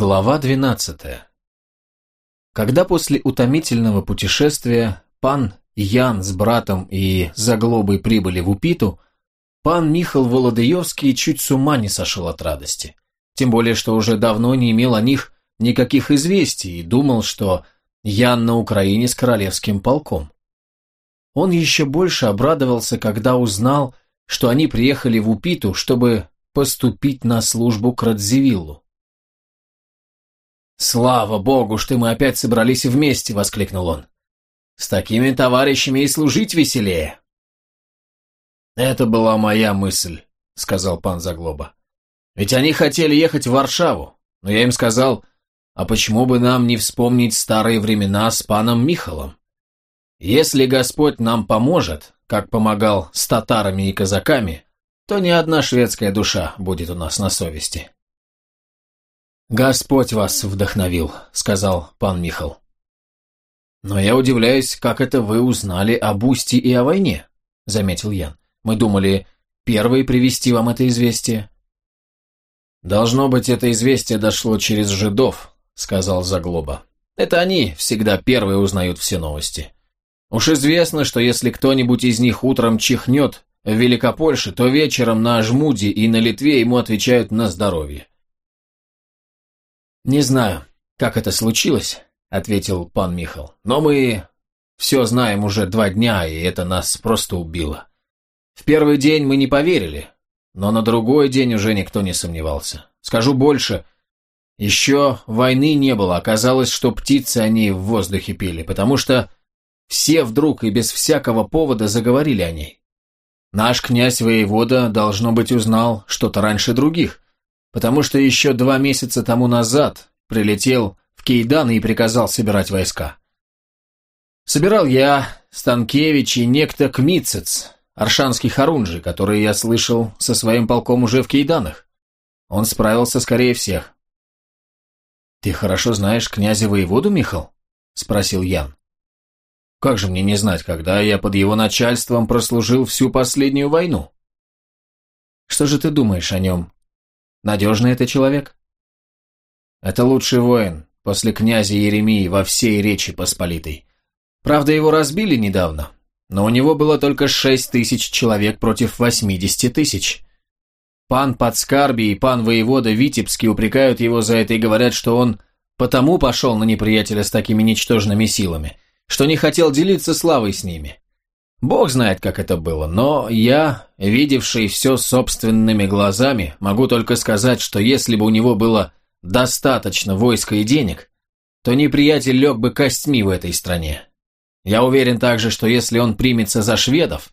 Глава 12. Когда после утомительного путешествия пан Ян с братом и Заглобой прибыли в Упиту, пан Михал Володыевский чуть с ума не сошел от радости. Тем более, что уже давно не имел о них никаких известий и думал, что Ян на Украине с королевским полком. Он еще больше обрадовался, когда узнал, что они приехали в Упиту, чтобы поступить на службу к Радзивиллу. «Слава богу, что мы опять собрались вместе!» — воскликнул он. «С такими товарищами и служить веселее!» «Это была моя мысль», — сказал пан Заглоба. «Ведь они хотели ехать в Варшаву, но я им сказал, а почему бы нам не вспомнить старые времена с паном Михалом? Если Господь нам поможет, как помогал с татарами и казаками, то ни одна шведская душа будет у нас на совести». «Господь вас вдохновил», — сказал пан Михал. «Но я удивляюсь, как это вы узнали об Усти и о войне», — заметил Ян. «Мы думали, первые привести вам это известие». «Должно быть, это известие дошло через жидов», — сказал Заглоба. «Это они всегда первые узнают все новости. Уж известно, что если кто-нибудь из них утром чихнет в Великопольше, то вечером на Жмуде и на Литве ему отвечают на здоровье. «Не знаю, как это случилось», — ответил пан Михал, «но мы все знаем уже два дня, и это нас просто убило. В первый день мы не поверили, но на другой день уже никто не сомневался. Скажу больше, еще войны не было, оказалось, что птицы они в воздухе пели, потому что все вдруг и без всякого повода заговорили о ней. Наш князь-воевода, должно быть, узнал что-то раньше других, потому что еще два месяца тому назад прилетел в Кейдан и приказал собирать войска. Собирал я, Станкевич и некто Кмицец, аршанский Харунжи, который, я слышал, со своим полком уже в Кейданах. Он справился скорее всех. «Ты хорошо знаешь князя-воеводу, Михал?» — спросил Ян. «Как же мне не знать, когда я под его начальством прослужил всю последнюю войну?» «Что же ты думаешь о нем?» Надежный это человек? Это лучший воин после князя Еремии во всей Речи Посполитой. Правда, его разбили недавно, но у него было только шесть тысяч человек против восьмидесяти тысяч. Пан Подскарби и пан воевода Витебский упрекают его за это и говорят, что он потому пошел на неприятеля с такими ничтожными силами, что не хотел делиться славой с ними. Бог знает, как это было, но я, видевший все собственными глазами, могу только сказать, что если бы у него было достаточно войска и денег, то неприятель лег бы костьми в этой стране. Я уверен также, что если он примется за шведов,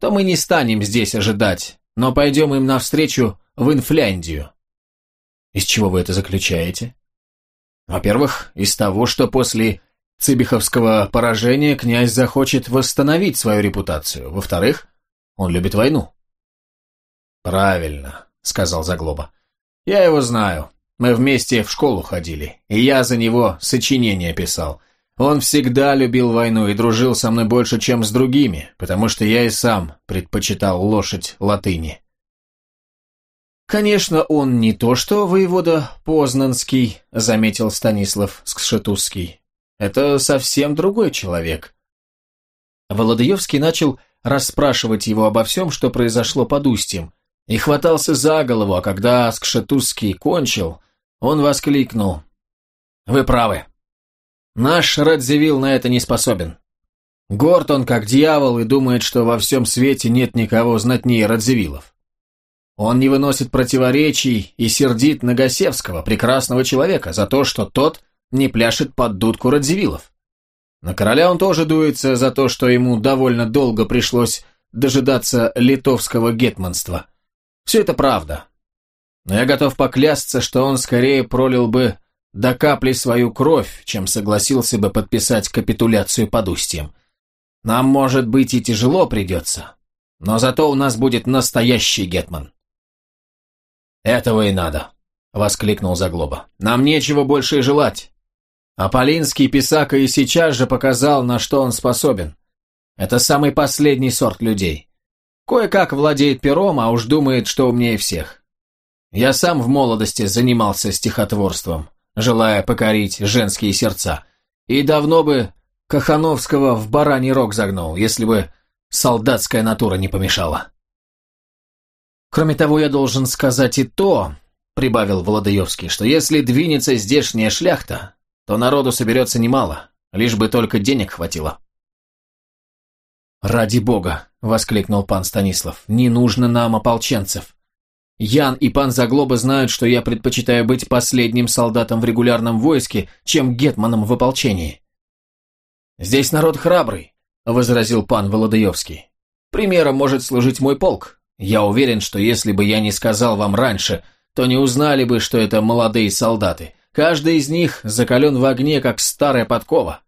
то мы не станем здесь ожидать, но пойдем им навстречу в Инфляндию. Из чего вы это заключаете? Во-первых, из того, что после Цибиховского поражения князь захочет восстановить свою репутацию. Во-вторых, он любит войну. «Правильно», — сказал Заглоба. «Я его знаю. Мы вместе в школу ходили, и я за него сочинение писал. Он всегда любил войну и дружил со мной больше, чем с другими, потому что я и сам предпочитал лошадь латыни». «Конечно, он не то что воевода Познанский», — заметил Станислав Скшетузский. Это совсем другой человек. Володаевский начал расспрашивать его обо всем, что произошло под устьем, и хватался за голову, а когда Скшетузский кончил, он воскликнул. «Вы правы. Наш Радзивилл на это не способен. Горд он как дьявол и думает, что во всем свете нет никого знатнее Радзивиллов. Он не выносит противоречий и сердит на Гасевского, прекрасного человека, за то, что тот не пляшет под дудку Радзивиллов. На короля он тоже дуется за то, что ему довольно долго пришлось дожидаться литовского гетманства. Все это правда. Но я готов поклясться, что он скорее пролил бы до капли свою кровь, чем согласился бы подписать капитуляцию под устьем. Нам, может быть, и тяжело придется, но зато у нас будет настоящий гетман. Этого и надо, — воскликнул Заглоба. Нам нечего больше и желать. А Полинский Писака и сейчас же показал, на что он способен. Это самый последний сорт людей. Кое-как владеет пером, а уж думает, что умнее всех. Я сам в молодости занимался стихотворством, желая покорить женские сердца, и давно бы Кахановского в бараний рог загнул, если бы солдатская натура не помешала. Кроме того, я должен сказать и то, прибавил Володаевский, что если двинется здешняя шляхта, то народу соберется немало, лишь бы только денег хватило. «Ради бога!» — воскликнул пан Станислав. «Не нужно нам ополченцев. Ян и пан Заглоба знают, что я предпочитаю быть последним солдатом в регулярном войске, чем гетманом в ополчении». «Здесь народ храбрый», — возразил пан Володаевский. «Примером может служить мой полк. Я уверен, что если бы я не сказал вам раньше, то не узнали бы, что это молодые солдаты. Каждый из них закален в огне, как старая подкова.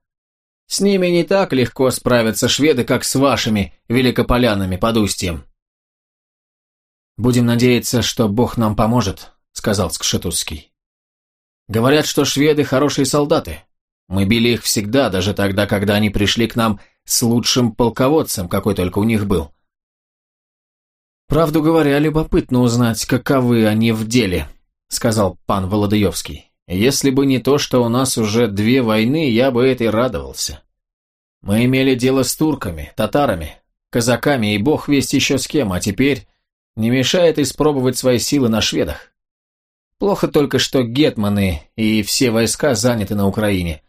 С ними не так легко справятся шведы, как с вашими великополянами под устьем. «Будем надеяться, что Бог нам поможет», — сказал Скшетузский. «Говорят, что шведы хорошие солдаты. Мы били их всегда, даже тогда, когда они пришли к нам с лучшим полководцем, какой только у них был. Правду говоря, любопытно узнать, каковы они в деле», — сказал пан Володаевский. Если бы не то, что у нас уже две войны, я бы этой радовался. Мы имели дело с турками, татарами, казаками и бог весть еще с кем, а теперь не мешает испробовать свои силы на шведах. Плохо только, что гетманы и все войска заняты на Украине.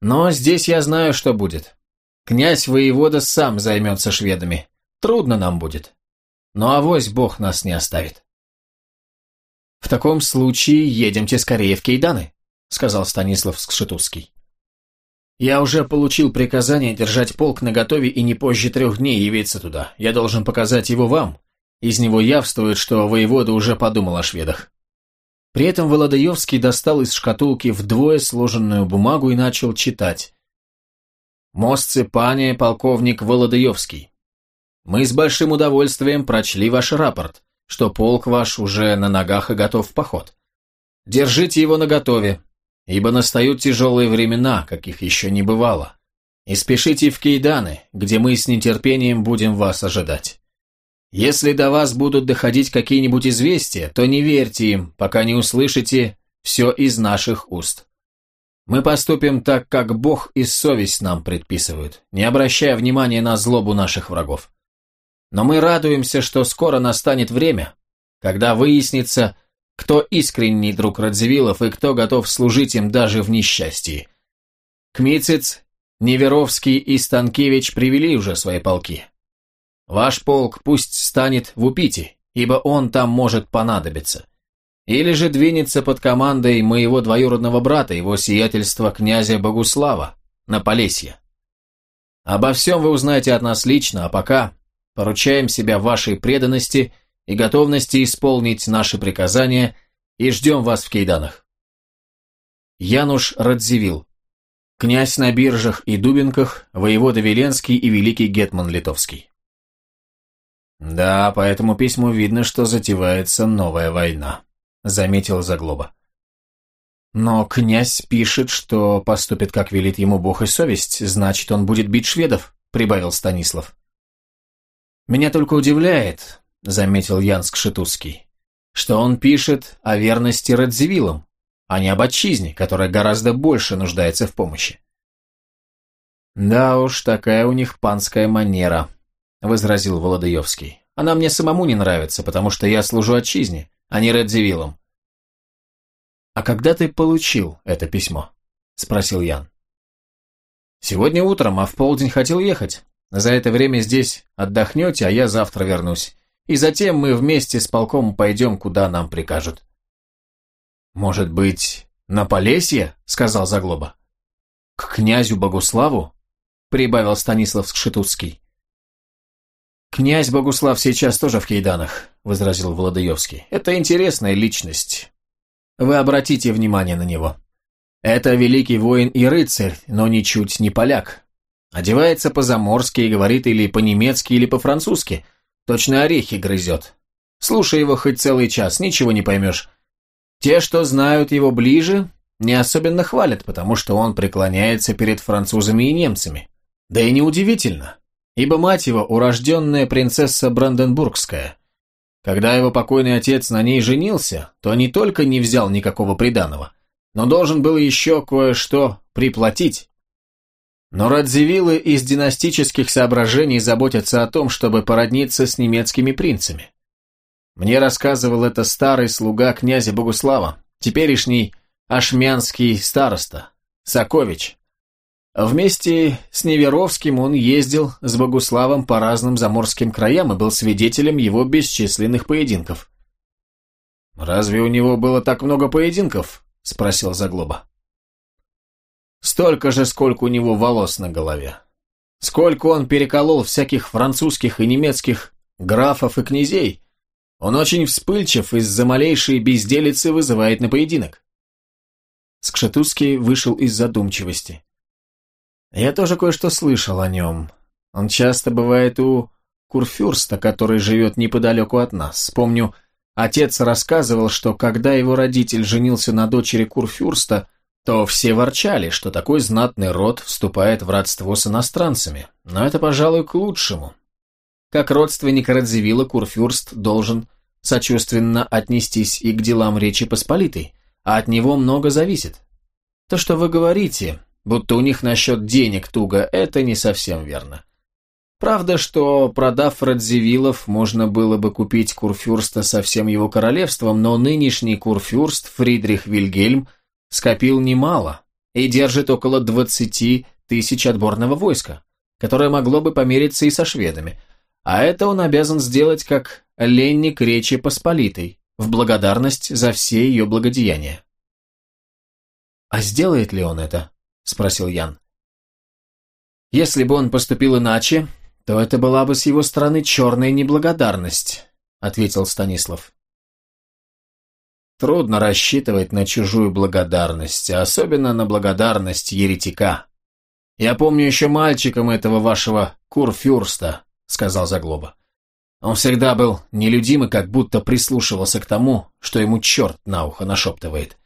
Но здесь я знаю, что будет. Князь-воевода сам займется шведами. Трудно нам будет. Но авось бог нас не оставит. «В таком случае едемте скорее в Кейданы», — сказал Станислав Скшетузский. «Я уже получил приказание держать полк наготове и не позже трех дней явиться туда. Я должен показать его вам. Из него явствует, что воевода уже подумал о шведах». При этом Володаевский достал из шкатулки вдвое сложенную бумагу и начал читать. «Мостцы пане, полковник Володаевский, мы с большим удовольствием прочли ваш рапорт что полк ваш уже на ногах и готов в поход. Держите его наготове, ибо настают тяжелые времена, каких еще не бывало. И спешите в Кейданы, где мы с нетерпением будем вас ожидать. Если до вас будут доходить какие-нибудь известия, то не верьте им, пока не услышите все из наших уст. Мы поступим так, как Бог и совесть нам предписывают, не обращая внимания на злобу наших врагов. Но мы радуемся, что скоро настанет время, когда выяснится, кто искренний друг Радзивиллов и кто готов служить им даже в несчастье. Кмицец, Неверовский и Станкевич привели уже свои полки. Ваш полк пусть станет в Упите, ибо он там может понадобиться. Или же двинется под командой моего двоюродного брата, его сиятельства князя Богуслава, на Полесье. Обо всем вы узнаете от нас лично, а пока поручаем себя вашей преданности и готовности исполнить наши приказания и ждем вас в Кейданах. Януш Радзивилл, князь на биржах и Дубинках, воевода Веленский и великий гетман Литовский. Да, по этому письму видно, что затевается новая война, заметил Заглоба. Но князь пишет, что поступит, как велит ему Бог и совесть, значит, он будет бить шведов, прибавил Станислав. «Меня только удивляет», — заметил Янск Шитузский, «что он пишет о верности Радзивиллам, а не об отчизне, которая гораздо больше нуждается в помощи». «Да уж, такая у них панская манера», — возразил Володаевский. «Она мне самому не нравится, потому что я служу отчизне, а не Радзивиллам». «А когда ты получил это письмо?» — спросил Ян. «Сегодня утром, а в полдень хотел ехать. За это время здесь отдохнете, а я завтра вернусь. И затем мы вместе с полком пойдем, куда нам прикажут». «Может быть, на Полесье?» — сказал Заглоба. «К князю Богуславу?» — прибавил Станислав Скшетуцкий. «Князь Богуслав сейчас тоже в Кейданах», — возразил Владоевский. «Это интересная личность. Вы обратите внимание на него. Это великий воин и рыцарь, но ничуть не поляк. Одевается по-заморски и говорит или по-немецки, или по-французски. Точно орехи грызет. Слушай его хоть целый час, ничего не поймешь. Те, что знают его ближе, не особенно хвалят, потому что он преклоняется перед французами и немцами. Да и неудивительно, ибо мать его урожденная принцесса Бранденбургская. когда его покойный отец на ней женился, то не только не взял никакого приданого, но должен был еще кое-что приплатить. Но Радзивиллы из династических соображений заботятся о том, чтобы породниться с немецкими принцами. Мне рассказывал это старый слуга князя Богуслава, теперешний ашмянский староста, Сакович. Вместе с Неверовским он ездил с Богуславом по разным заморским краям и был свидетелем его бесчисленных поединков. «Разве у него было так много поединков?» – спросил Заглоба. Столько же, сколько у него волос на голове. Сколько он переколол всяких французских и немецких графов и князей. Он очень вспыльчив, из-за малейшей безделицы вызывает на поединок. Скшетузский вышел из задумчивости. Я тоже кое-что слышал о нем. Он часто бывает у Курфюрста, который живет неподалеку от нас. Помню, отец рассказывал, что когда его родитель женился на дочери Курфюрста, то все ворчали, что такой знатный род вступает в родство с иностранцами, но это, пожалуй, к лучшему. Как родственник Радзивилла, Курфюрст должен сочувственно отнестись и к делам Речи Посполитой, а от него много зависит. То, что вы говорите, будто у них насчет денег туго, это не совсем верно. Правда, что, продав Радзивиллов, можно было бы купить Курфюрста со всем его королевством, но нынешний Курфюрст Фридрих Вильгельм – скопил немало и держит около 20 тысяч отборного войска, которое могло бы помериться и со шведами, а это он обязан сделать как ленник Речи Посполитой, в благодарность за все ее благодеяния. «А сделает ли он это?» – спросил Ян. «Если бы он поступил иначе, то это была бы с его стороны черная неблагодарность», – ответил Станислав. Трудно рассчитывать на чужую благодарность, особенно на благодарность еретика. Я помню еще мальчиком этого вашего курфюрста, сказал Заглоба. Он всегда был нелюдим и как будто прислушивался к тому, что ему черт на ухо нашептывает.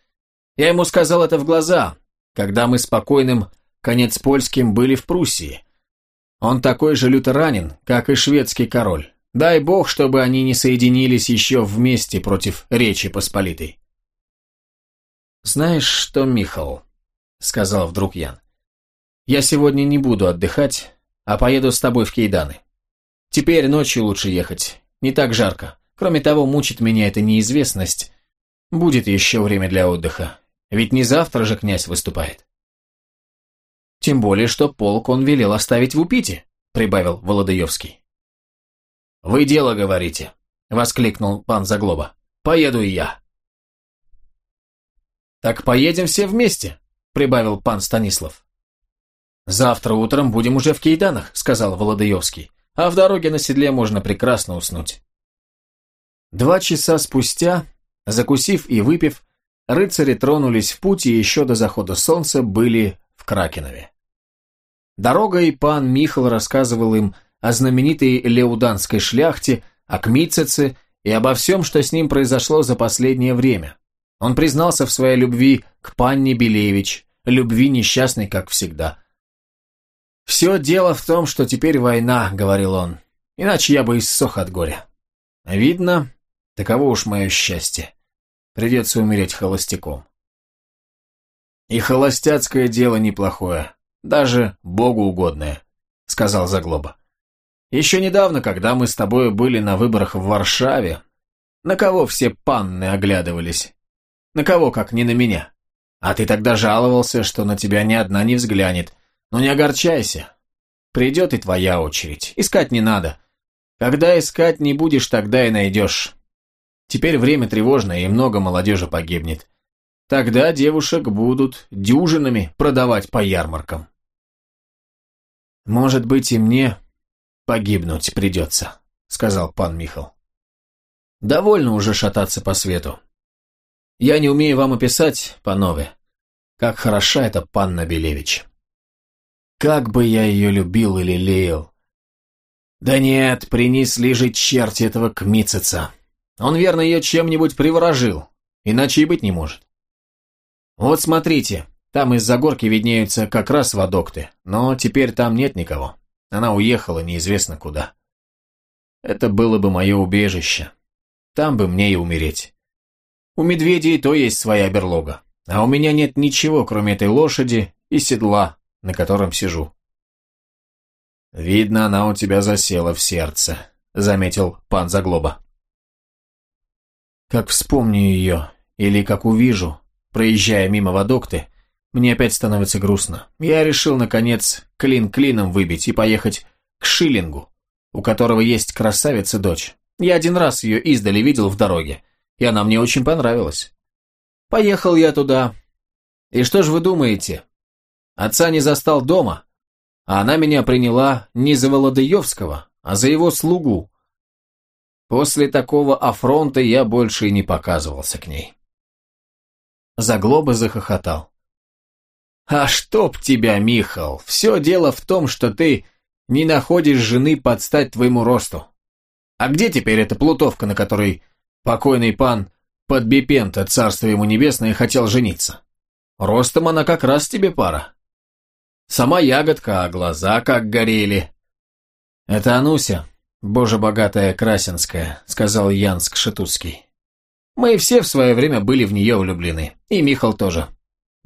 Я ему сказал это в глаза, когда мы спокойным конец польским были в Пруссии. Он такой же лютеранин, как и шведский король. Дай бог, чтобы они не соединились еще вместе против Речи Посполитой. «Знаешь что, Михал?» — сказал вдруг Ян. «Я сегодня не буду отдыхать, а поеду с тобой в Кейданы. Теперь ночью лучше ехать, не так жарко. Кроме того, мучит меня эта неизвестность. Будет еще время для отдыха, ведь не завтра же князь выступает». «Тем более, что полк он велел оставить в Упите», — прибавил Володаевский. «Вы дело говорите», — воскликнул пан Заглоба. «Поеду и я». «Так поедем все вместе», — прибавил пан Станислав. «Завтра утром будем уже в Кейданах», — сказал Володаевский, «а в дороге на седле можно прекрасно уснуть». Два часа спустя, закусив и выпив, рыцари тронулись в путь и еще до захода солнца были в Кракенове. Дорогой пан Михал рассказывал им о знаменитой леуданской шляхте, о Кмитцице и обо всем, что с ним произошло за последнее время. Он признался в своей любви к панне Белевич, любви несчастной, как всегда. «Все дело в том, что теперь война», — говорил он, — «иначе я бы иссох от горя. Видно, таково уж мое счастье. Придется умереть холостяком». «И холостяцкое дело неплохое, даже богу угодное», — сказал Заглоба. Еще недавно, когда мы с тобой были на выборах в Варшаве, на кого все панны оглядывались? На кого, как не на меня? А ты тогда жаловался, что на тебя ни одна не взглянет. Но не огорчайся. Придет и твоя очередь. Искать не надо. Когда искать не будешь, тогда и найдешь. Теперь время тревожное, и много молодежи погибнет. Тогда девушек будут дюжинами продавать по ярмаркам. Может быть, и мне «Погибнуть придется», — сказал пан Михал. «Довольно уже шататься по свету. Я не умею вам описать, панове, как хороша эта панна Белевич. Как бы я ее любил или лелеял. Да нет, принесли же черти этого кмицеца. Он, верно, ее чем-нибудь приворожил, иначе и быть не может. Вот смотрите, там из-за горки виднеются как раз водокты, но теперь там нет никого. Она уехала неизвестно куда. Это было бы мое убежище. там бы мне и умереть. У медведей то есть своя берлога, а у меня нет ничего, кроме этой лошади и седла, на котором сижу. «Видно, она у тебя засела в сердце», — заметил пан Заглоба. «Как вспомню ее, или как увижу, проезжая мимо Водокты, мне опять становится грустно. Я решил, наконец, клин клином выбить и поехать к Шиллингу, у которого есть красавица-дочь. Я один раз ее издали видел в дороге, и она мне очень понравилась. Поехал я туда. И что ж вы думаете? Отца не застал дома, а она меня приняла не за Володаевского, а за его слугу. После такого афронта я больше и не показывался к ней. Заглоба захохотал. «А чтоб тебя, Михал, все дело в том, что ты не находишь жены под стать твоему росту. А где теперь эта плутовка, на которой покойный пан Подбипента, царство ему небесное, хотел жениться? Ростом она как раз тебе пара. Сама ягодка, а глаза как горели. Это Ануся, боже богатая Красинская, сказал Янск Шатуцкий. Мы все в свое время были в нее влюблены, и Михал тоже.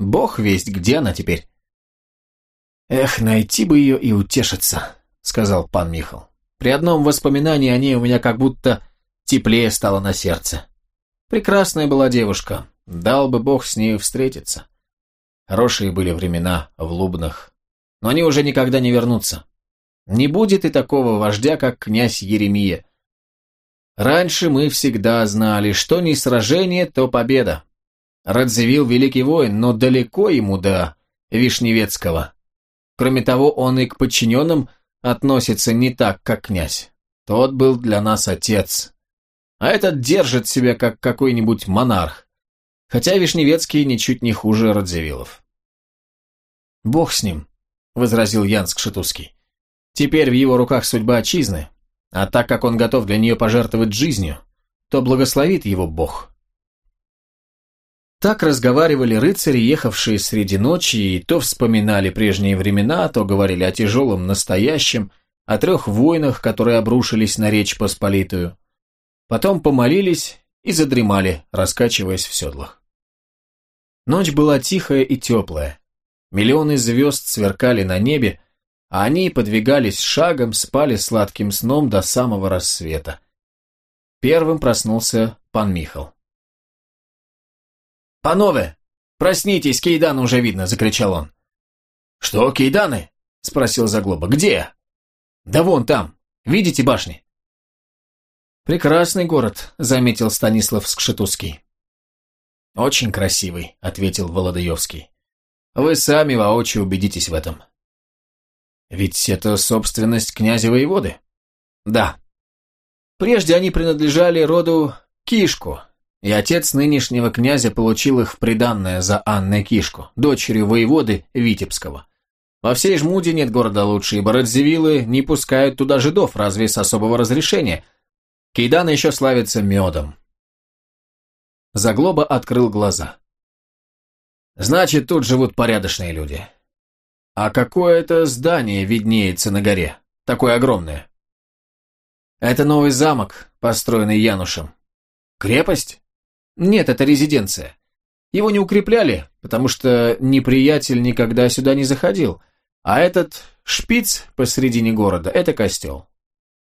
Бог весть, где она теперь. Эх, найти бы ее и утешиться, сказал пан Михал. При одном воспоминании о ней у меня как будто теплее стало на сердце. Прекрасная была девушка, дал бы Бог с нею встретиться. Хорошие были времена в Лубнах, но они уже никогда не вернутся. Не будет и такого вождя, как князь Еремия. Раньше мы всегда знали, что не сражение, то победа. Радзивилл великий воин, но далеко ему до Вишневецкого. Кроме того, он и к подчиненным относится не так, как князь. Тот был для нас отец. А этот держит себя, как какой-нибудь монарх. Хотя Вишневецкий ничуть не хуже Радзивиллов. «Бог с ним», — возразил Янск Шатузский. «Теперь в его руках судьба отчизны, а так как он готов для нее пожертвовать жизнью, то благословит его Бог». Так разговаривали рыцари, ехавшие среди ночи, и то вспоминали прежние времена, то говорили о тяжелом настоящем, о трех войнах, которые обрушились на Речь Посполитую. Потом помолились и задремали, раскачиваясь в седлах. Ночь была тихая и теплая. Миллионы звезд сверкали на небе, а они подвигались шагом, спали сладким сном до самого рассвета. Первым проснулся пан Михал. «Панове, проснитесь, Кейдан уже видно!» – закричал он. «Что, Кейданы?» – спросил Заглоба. «Где?» «Да вон там. Видите башни?» «Прекрасный город», – заметил Станислав Скшетузский. «Очень красивый», – ответил Володаевский. «Вы сами воочию убедитесь в этом». «Ведь это собственность князя воеводы?» «Да». Прежде они принадлежали роду Кишку, и отец нынешнего князя получил их в приданное за Анной Кишку, дочерью воеводы Витебского. Во всей Жмуде нет города лучше, ибо Радзивиллы не пускают туда жидов, разве с особого разрешения. Кейдан еще славится медом. Заглоба открыл глаза. Значит, тут живут порядочные люди. А какое это здание виднеется на горе, такое огромное? Это новый замок, построенный Янушем. Крепость? Нет, это резиденция. Его не укрепляли, потому что неприятель никогда сюда не заходил, а этот шпиц посредине города – это костел.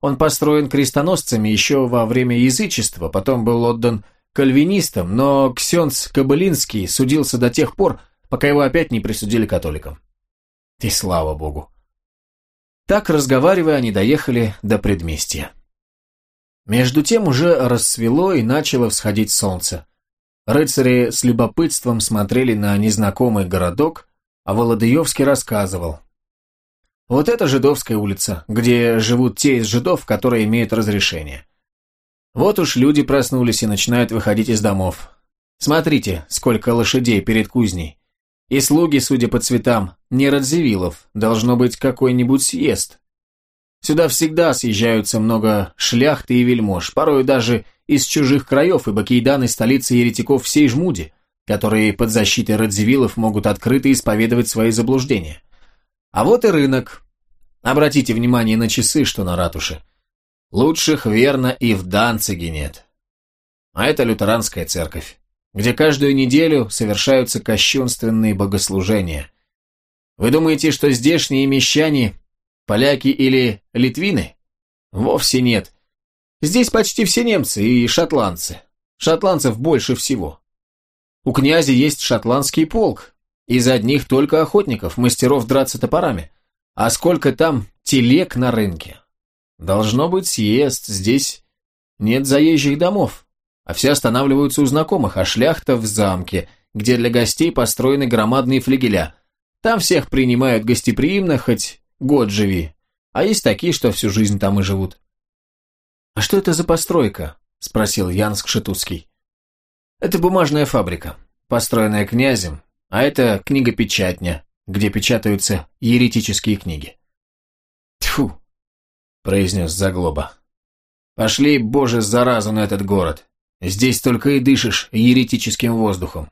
Он построен крестоносцами еще во время язычества, потом был отдан кальвинистам, но Ксенц Кобылинский судился до тех пор, пока его опять не присудили католикам. И слава богу. Так, разговаривая, они доехали до предместья. Между тем уже рассвело и начало всходить солнце. Рыцари с любопытством смотрели на незнакомый городок, а Володаевский рассказывал. Вот это жидовская улица, где живут те из жидов, которые имеют разрешение. Вот уж люди проснулись и начинают выходить из домов. Смотрите, сколько лошадей перед кузней. И слуги, судя по цветам, не Радзивиллов, должно быть какой-нибудь съезд. Сюда всегда съезжаются много шляхты и вельмож, порой даже из чужих краев, ибо Кейдан – столица еретиков всей Жмуди, которые под защитой Радзивиллов могут открыто исповедовать свои заблуждения. А вот и рынок. Обратите внимание на часы, что на ратуше. Лучших, верно, и в Данциге нет. а это лютеранская церковь, где каждую неделю совершаются кощунственные богослужения. Вы думаете, что здешние мещане – поляки или литвины? Вовсе нет. Здесь почти все немцы и шотландцы. Шотландцев больше всего. У князя есть шотландский полк. Из одних только охотников, мастеров драться топорами. А сколько там телег на рынке? Должно быть съезд, здесь нет заезжих домов, а все останавливаются у знакомых, а шляхта в замке, где для гостей построены громадные флигеля. Там всех принимают гостеприимно, хоть год живи, а есть такие, что всю жизнь там и живут. «А что это за постройка?» – спросил Ян Скшетузский. «Это бумажная фабрика, построенная князем, а это книгопечатня, где печатаются еретические книги». «Тьфу!» – произнес Заглоба. «Пошли, боже, заразу на этот город. Здесь только и дышишь еретическим воздухом.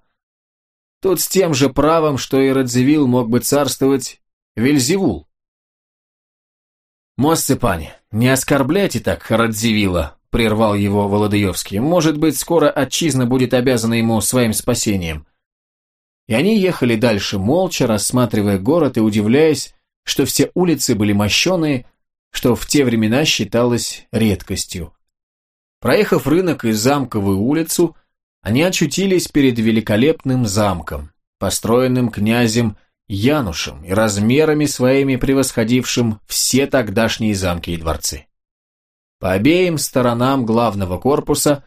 Тут с тем же правом, что и Радзивилл мог бы царствовать Вельзевул. «Мосцепане, не оскорбляйте так Радзивилла», — прервал его Володаевский. «Может быть, скоро отчизна будет обязана ему своим спасением». И они ехали дальше молча, рассматривая город и удивляясь, что все улицы были мощеные, что в те времена считалось редкостью. Проехав рынок и замковую улицу, они очутились перед великолепным замком, построенным князем Янушем и размерами своими превосходившим все тогдашние замки и дворцы. По обеим сторонам главного корпуса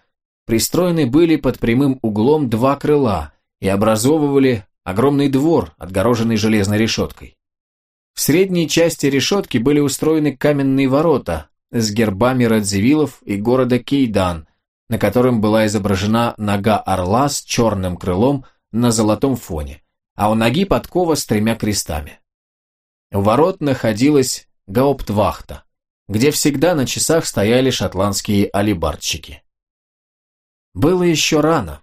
пристроены были под прямым углом два крыла и образовывали огромный двор, отгороженный железной решеткой. В средней части решетки были устроены каменные ворота с гербами Радзивиллов и города Кейдан, на котором была изображена нога орла с черным крылом на золотом фоне, а у ноги подкова с тремя крестами. У ворот находилась гауптвахта, где всегда на часах стояли шотландские алибардщики. Было еще рано,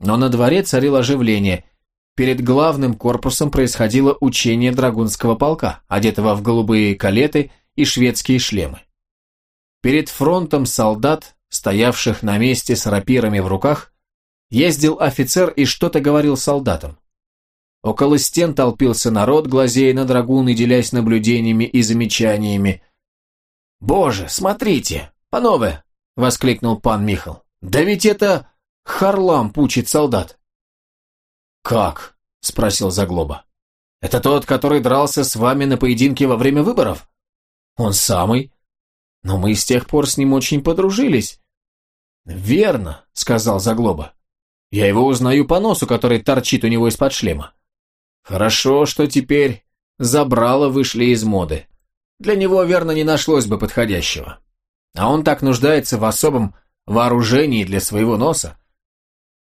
но на дворе царило оживление. Перед главным корпусом происходило учение драгунского полка, одетого в голубые калеты и шведские шлемы. Перед фронтом солдат, стоявших на месте с рапирами в руках, ездил офицер и что-то говорил солдатам. Около стен толпился народ, глазея на драгун и делясь наблюдениями и замечаниями. «Боже, смотрите, панове!» — воскликнул пан Михал. «Да ведь это Харлам пучит солдат!» «Как?» — спросил Заглоба. «Это тот, который дрался с вами на поединке во время выборов?» «Он самый. Но мы с тех пор с ним очень подружились». «Верно», — сказал Заглоба. «Я его узнаю по носу, который торчит у него из-под шлема. Хорошо, что теперь забрало вышли из моды. Для него, верно, не нашлось бы подходящего. А он так нуждается в особом вооружении для своего носа.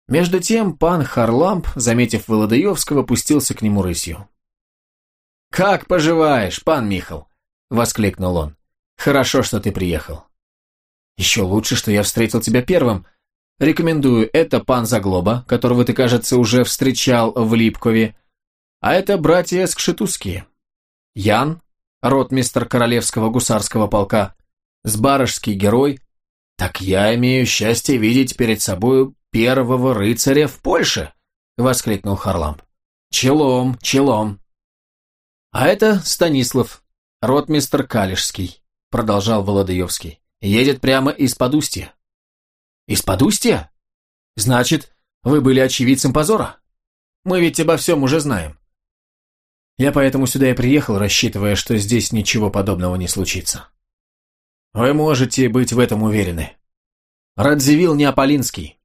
Между тем пан Харламп, заметив Володаевского, пустился к нему рысью. «Как поживаешь, пан Михал?» — воскликнул он. Хорошо, что ты приехал. Еще лучше, что я встретил тебя первым. Рекомендую, это пан Заглоба, которого ты, кажется, уже встречал в Липкове. А это братья Скшетузские. Ян, ротмистр Королевского гусарского полка, сбарожский герой. Так я имею счастье видеть перед собою первого рыцаря в Польше, воскликнул Харламп. Челом, челом. А это Станислав, ротмистр Калишский продолжал Володаевский. «Едет прямо из-под устья». «Из-под устья? Значит, вы были очевидцем позора? Мы ведь обо всем уже знаем». Я поэтому сюда и приехал, рассчитывая, что здесь ничего подобного не случится. Вы можете быть в этом уверены. Радзивилл Неаполинский.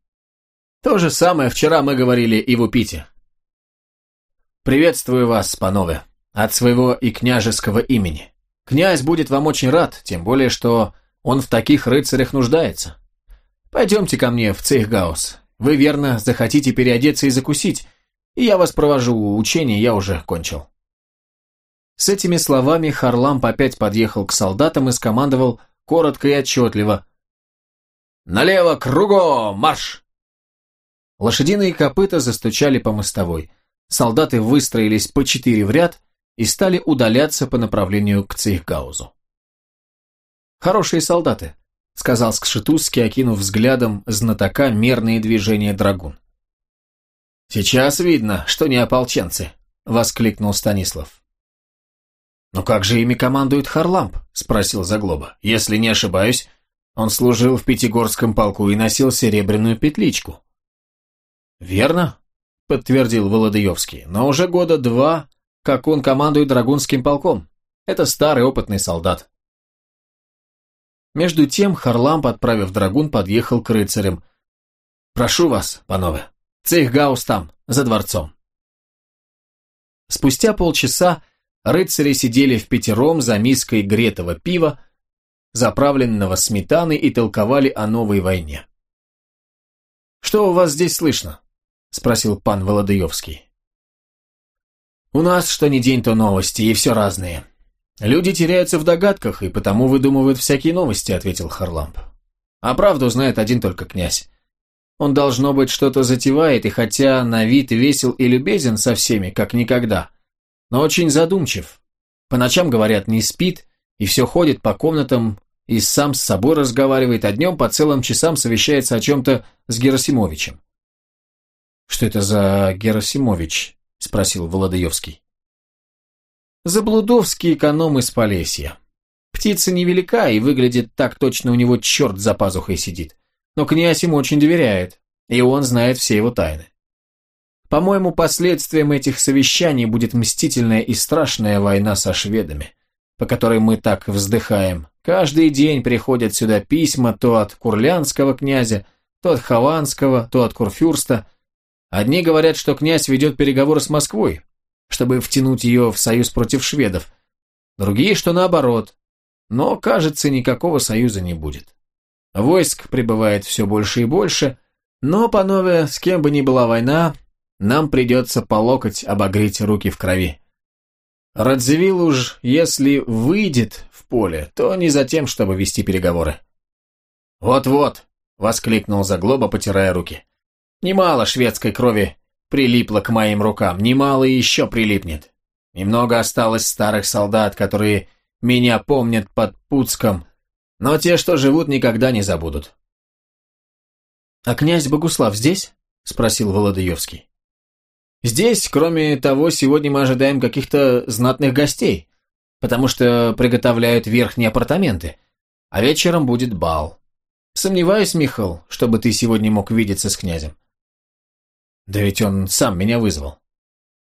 То же самое вчера мы говорили и в Упите. Приветствую вас, панове, от своего и княжеского имени. Князь будет вам очень рад, тем более, что он в таких рыцарях нуждается. Пойдемте ко мне в Цейхгаус. Вы, верно, захотите переодеться и закусить, и я вас провожу, учение я уже кончил». С этими словами Харламп опять подъехал к солдатам и скомандовал коротко и отчетливо «Налево, кругом, марш!» Лошадиные копыта застучали по мостовой. Солдаты выстроились по четыре в ряд, и стали удаляться по направлению к Цейхгаузу. Хорошие солдаты, сказал Скшетузский, окинув взглядом знатока мерные движения драгун. «Сейчас видно, что не ополченцы», — воскликнул Станислав. «Но как же ими командует Харламп?» — спросил Заглоба. «Если не ошибаюсь, он служил в Пятигорском полку и носил серебряную петличку». «Верно», — подтвердил Володыевский, «но уже года два, как он командует Драгунским полком. Это старый опытный солдат». Между тем Харламп, отправив драгун, подъехал к рыцарям. «Прошу вас, панове, цейхгаус там, за дворцом». Спустя полчаса рыцари сидели в пятером за миской гретого пива, заправленного сметаной, и толковали о новой войне. «Что у вас здесь слышно?» – спросил пан Володаевский. «У нас что ни день, то новости, и все разные. Люди теряются в догадках, и потому выдумывают всякие новости», – ответил Харламп. «А правду знает один только князь. Он, должно быть, что-то затевает, и хотя на вид весел и любезен со всеми, как никогда, но очень задумчив. По ночам, говорят, не спит, и все ходит по комнатам и сам с собой разговаривает, а днем по целым часам совещается о чем-то с Герасимовичем. «Что это за Герасимович?» – спросил Володаевский. «Заблудовский эконом из Полесья. Птица невелика и выглядит так точно у него черт за пазухой сидит. Но князь ему очень доверяет, и он знает все его тайны. По-моему, последствием этих совещаний будет мстительная и страшная война со шведами, по которой мы так вздыхаем. Каждый день приходят сюда письма то от курлянского князя, то от хованского, то от курфюрста. Одни говорят, что князь ведет переговоры с Москвой, чтобы втянуть ее в союз против шведов, другие, что наоборот. Но, кажется, никакого союза не будет. Войск прибывает все больше и больше, но, панове, с кем бы ни была война, нам придется по локоть обогреть руки в крови. Радзивилл уж, если выйдет в поле, то не за тем, чтобы вести переговоры. «Вот-вот», — воскликнул Заглоба, потирая руки. «Немало шведской крови прилипло к моим рукам, немало еще прилипнет. Немного осталось старых солдат, которые меня помнят под Пуцком, но те, что живут, никогда не забудут. «А князь Богуслав здесь?» – спросил Володаевский. «Здесь, кроме того, сегодня мы ожидаем каких-то знатных гостей, потому что приготовляют верхние апартаменты, а вечером будет бал. Сомневаюсь, Михал, чтобы ты сегодня мог видеться с князем». «Да ведь он сам меня вызвал».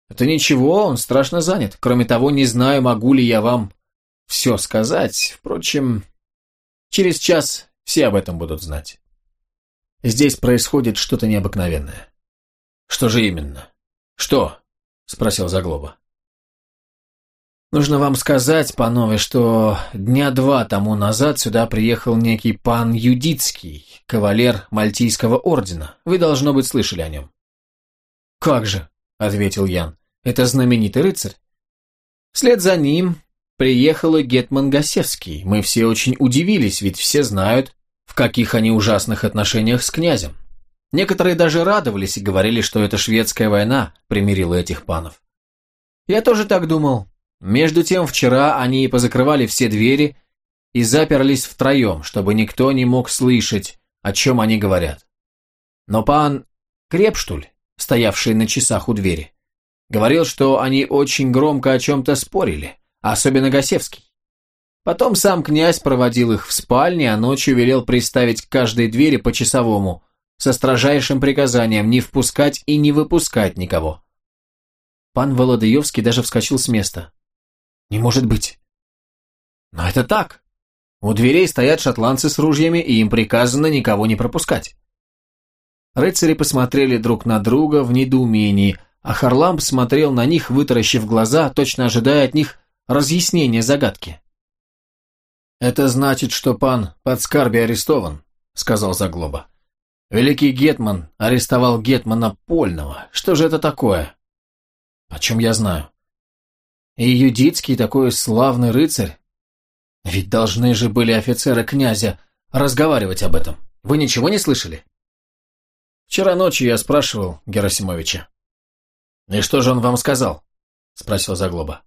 «Это ничего, он страшно занят. Кроме того, не знаю, могу ли я вам все сказать. Впрочем, Через час все об этом будут знать. Здесь происходит что-то необыкновенное. Что же именно? Что? Спросил Заглоба. Нужно вам сказать, панове, что дня два тому назад сюда приехал некий пан Юдицкий, кавалер Мальтийского ордена. Вы, должно быть, слышали о нем. Как же, ответил Ян, это знаменитый рыцарь. Вслед за ним приехал и Гетман Гасевский. Мы все очень удивились, ведь все знают, в каких они ужасных отношениях с князем. Некоторые даже радовались и говорили, что это шведская война примирила этих панов. Я тоже так думал. Между тем, вчера они позакрывали все двери и заперлись втроем, чтобы никто не мог слышать, о чем они говорят. Но пан Крепштуль, стоявший на часах у двери, говорил, что они очень громко о чем-то спорили – особенно Гасевский. Потом сам князь проводил их в спальне, а ночью велел приставить к каждой двери по часовому, со строжайшим приказанием не впускать и не выпускать никого. Пан Володаевский даже вскочил с места. «Не может быть!» «Но это так!» У дверей стоят шотландцы с ружьями, и им приказано никого не пропускать. Рыцари посмотрели друг на друга в недоумении, а Харламп смотрел на них, вытаращив глаза, точно ожидая от них разъяснение загадки. «Это значит, что пан Подскарби арестован», — сказал Заглоба. «Великий Гетман арестовал Гетмана Польного. Что же это такое?» «О чем я знаю?» «И Юдицкий такой славный рыцарь. Ведь должны же были офицеры князя разговаривать об этом. Вы ничего не слышали?» «Вчера ночью я спрашивал Герасимовича». «И что же он вам сказал?» — спросил Заглоба.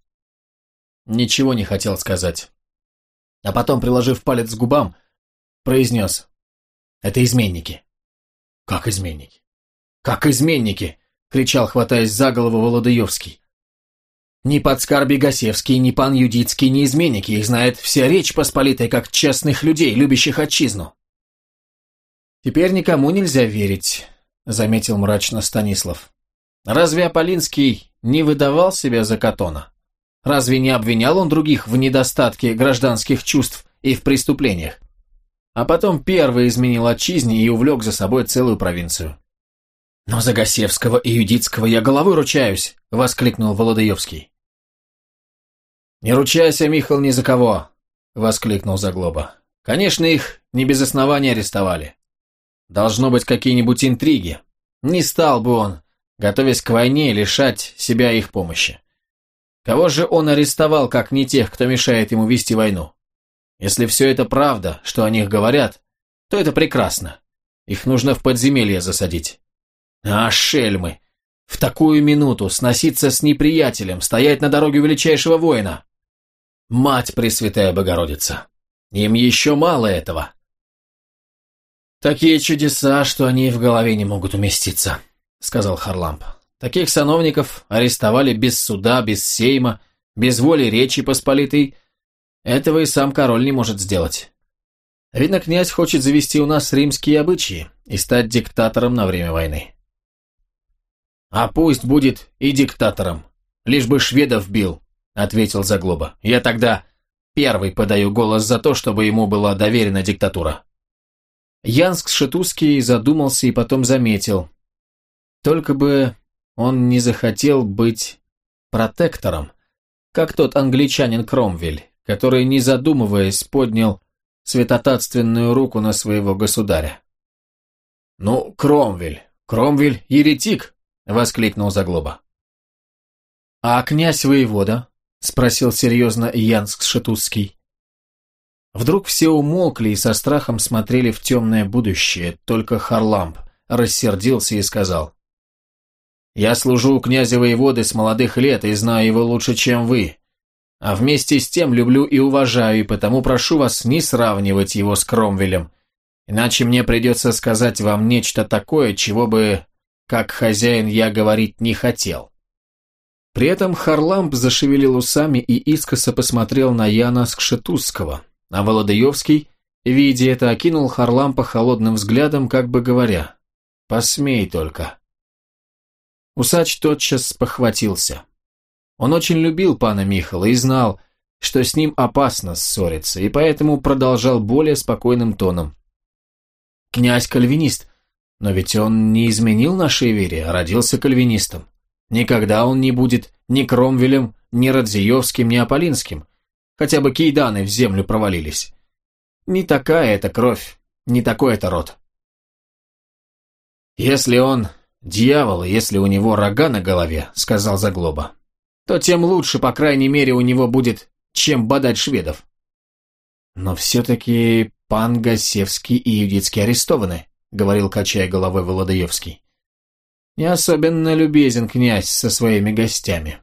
Ничего не хотел сказать. А потом, приложив палец к губам, произнес. Это изменники. Как изменники? Как изменники? кричал, хватаясь за голову Володаевский. Ни подскар Бегасевский, ни пан Юдицкий, ни изменники, их знает вся речь посполитая, как честных людей, любящих отчизну. Теперь никому нельзя верить, заметил мрачно Станислав. Разве Аполлинский не выдавал себя за Катона? Разве не обвинял он других в недостатке гражданских чувств и в преступлениях? А потом первый изменил отчизне и увлек за собой целую провинцию. «Но за Гасевского и Юдицкого я головой ручаюсь!» — воскликнул Володаевский. «Не ручайся, Михал, ни за кого!» — воскликнул Заглоба. «Конечно, их не без основания арестовали. Должно быть какие-нибудь интриги. Не стал бы он, готовясь к войне, лишать себя их помощи. Кого же он арестовал, как не тех, кто мешает ему вести войну? Если все это правда, что о них говорят, то это прекрасно. Их нужно в подземелье засадить. А, шельмы! В такую минуту сноситься с неприятелем, стоять на дороге величайшего воина. Мать Пресвятая Богородица! Им еще мало этого. Такие чудеса, что они в голове не могут уместиться, сказал Харламп. Таких сановников арестовали без суда, без сейма, без воли речи посполитой. Этого и сам король не может сделать. Видно, князь хочет завести у нас римские обычаи и стать диктатором на время войны. «А пусть будет и диктатором, лишь бы шведов бил», — ответил Заглоба. «Я тогда первый подаю голос за то, чтобы ему была доверена диктатура». Янск Шатузский задумался и потом заметил. Только бы он не захотел быть протектором, как тот англичанин Кромвель, который, не задумываясь, поднял святотатственную руку на своего государя. «Ну, Кромвель, Кромвель еретик!» воскликнул Заглоба. «А князь воевода?» – спросил серьезно Янск Шатузский. Вдруг все умолкли и со страхом смотрели в темное будущее, только Харламп рассердился и сказал. «Я служу у князя воеводы с молодых лет и знаю его лучше, чем вы. А вместе с тем люблю и уважаю, и потому прошу вас не сравнивать его с Кромвелем, иначе мне придется сказать вам нечто такое, чего бы как хозяин я говорить не хотел. При этом Харламп зашевелил усами и искоса посмотрел на Яна Скшетузского, а Володаевский, видя это, окинул Харлампа холодным взглядом, как бы говоря, «Посмей только». Усач тотчас похватился. Он очень любил пана Михала и знал, что с ним опасно ссориться, и поэтому продолжал более спокойным тоном. «Князь кальвинист, но ведь он не изменил нашей вере, а родился кальвинистом. Никогда он не будет ни Кромвелем, ни Радзиевским, ни Аполлинским. Хотя бы кейданы в землю провалились. Не такая это кровь, не такой это род. «Если он дьявол, если у него рога на голове», — сказал Заглоба, «то тем лучше, по крайней мере, у него будет чем бодать шведов». Но все-таки пан Гасевский и Юдицкий арестованы. — говорил, качая головой Володаевский. «Не особенно любезен князь со своими гостями».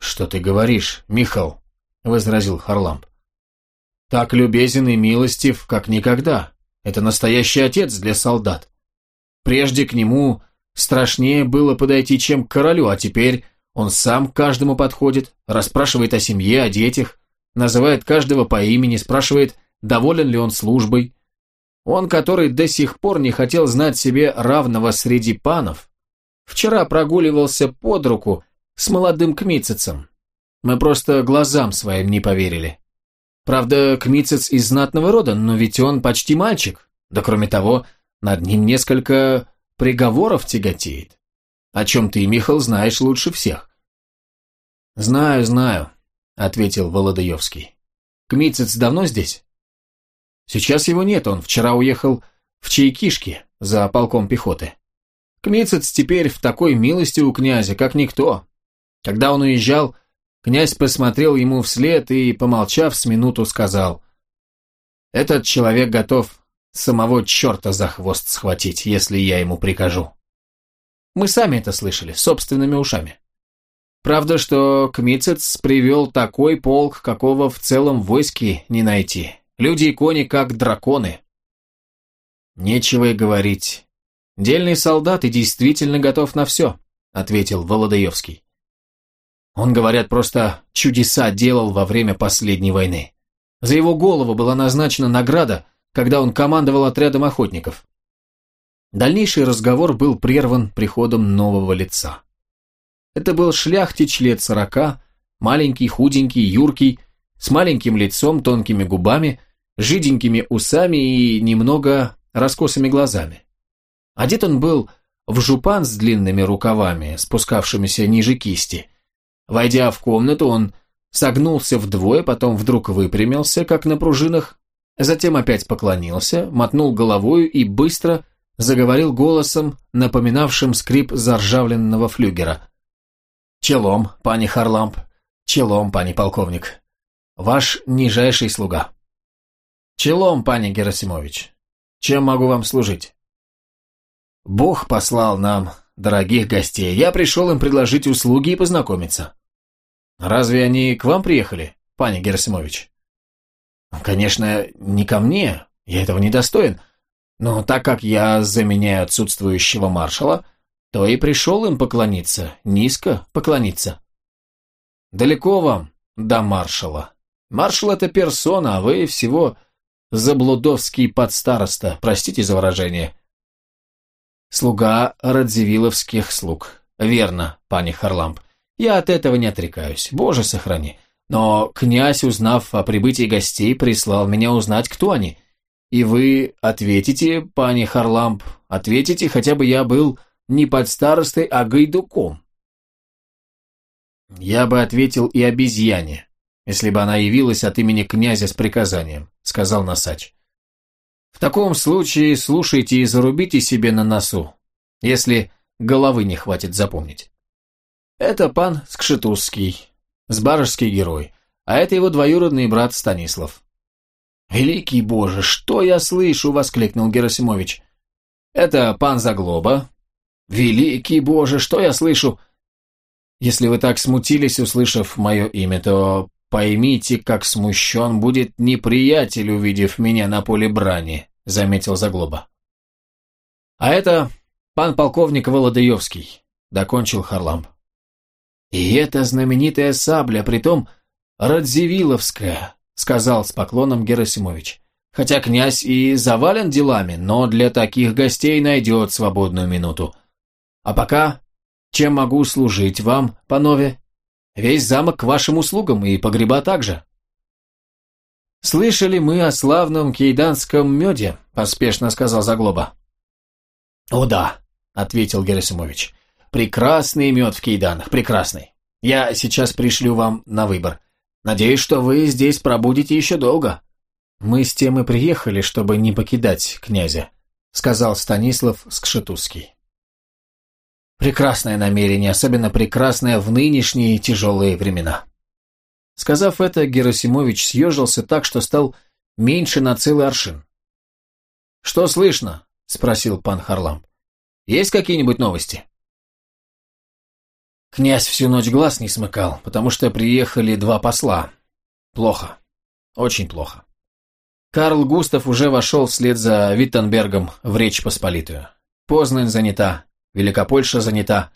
«Что ты говоришь, Михал?» — возразил Харламп. «Так любезен и милостив, как никогда. Это настоящий отец для солдат. Прежде к нему страшнее было подойти, чем к королю, а теперь он сам к каждому подходит, расспрашивает о семье, о детях, называет каждого по имени, спрашивает, доволен ли он службой, он, который до сих пор не хотел знать себе равного среди панов, вчера прогуливался под руку с молодым кмицецем. Мы просто глазам своим не поверили. Правда, кмицец из знатного рода, но ведь он почти мальчик. Да кроме того, над ним несколько приговоров тяготеет. О чем ты, Михал, знаешь лучше всех. «Знаю, знаю», — ответил Володаевский. «Кмицец давно здесь?» Сейчас его нет, он вчера уехал в Чайкишки за полком пехоты. Кмицец теперь в такой милости у князя, как никто. Когда он уезжал, князь посмотрел ему вслед и, помолчав с минуту, сказал, «Этот человек готов самого черта за хвост схватить, если я ему прикажу». Мы сами это слышали, собственными ушами. Правда, что Кмицец привел такой полк, какого в целом войске не найти Люди и кони как драконы. Нечего и говорить. Дельный солдат и действительно готов на все, ответил Володаевский. Он, говорят, просто чудеса делал во время последней войны. За его голову была назначена награда, когда он командовал отрядом охотников. Дальнейший разговор был прерван приходом нового лица. Это был шляхтич лет сорока, маленький, худенький, юркий, с маленьким лицом, тонкими губами, жиденькими усами и немного раскосыми глазами. Одет он был в жупан с длинными рукавами, спускавшимися ниже кисти. Войдя в комнату, он согнулся вдвое, потом вдруг выпрямился, как на пружинах, затем опять поклонился, мотнул головою и быстро заговорил голосом, напоминавшим скрип заржавленного флюгера. «Челом, пани Харламп, челом, пани полковник. Ваш нижайший слуга». «Челом, пани Герасимович. Чем могу вам служить?» «Бог послал нам дорогих гостей. Я пришел им предложить услуги и познакомиться». «Разве они к вам приехали, пани Герасимович?» «Конечно, не ко мне. Я этого не достоин. Но так как я заменяю отсутствующего маршала, то и пришел им поклониться, низко поклониться. Далеко вам до маршала. Маршал – это персона, а вы всего заблудовский подстароста, простите за выражение. Слуга радзивилловских слуг. Верно, пани Харламп. Я от этого не отрекаюсь, боже сохрани. Но князь, узнав о прибытии гостей, прислал меня узнать, кто они. И вы ответите, пани Харламп, ответите, хотя бы я был не под старостой, а гайдуком. Я бы ответил и обезьяне, если бы она явилась от имени князя с приказанием, сказал Носач. В таком случае слушайте и зарубите себе на носу, если головы не хватит запомнить. Это пан Скшетузский, сбарожский герой, а это его двоюродный брат Станислав. «Великий Боже, что я слышу!» — воскликнул Герасимович. «Это пан Заглоба, «Великий Боже, что я слышу?» «Если вы так смутились, услышав мое имя, то поймите, как смущен будет неприятель, увидев меня на поле брани», — заметил Заглоба. «А это пан полковник Володаевский», — докончил Харламп. «И это знаменитая сабля, притом Радзивилловская», — сказал с поклоном Герасимович. «Хотя князь и завален делами, но для таких гостей найдет свободную минуту. А пока, чем могу служить вам, панове? Весь замок к вашим услугам и погреба также. Слышали мы о славном кейданском меде, поспешно сказал Заглоба. О да, ответил Герасимович. Прекрасный мед в кейданах, прекрасный. Я сейчас пришлю вам на выбор. Надеюсь, что вы здесь пробудете еще долго. Мы с тем и приехали, чтобы не покидать князя, сказал Станислав Скшетузский. Прекрасное намерение, особенно прекрасное в нынешние тяжелые времена. Сказав это, Герасимович съежился так, что стал меньше на целый аршин. «Что слышно?» – спросил пан Харлам. «Есть какие-нибудь новости?» Князь всю ночь глаз не смыкал, потому что приехали два посла. Плохо. Очень плохо. Карл Густав уже вошел вслед за Виттенбергом в Речь Посполитую. Познань занята, Великопольша занята.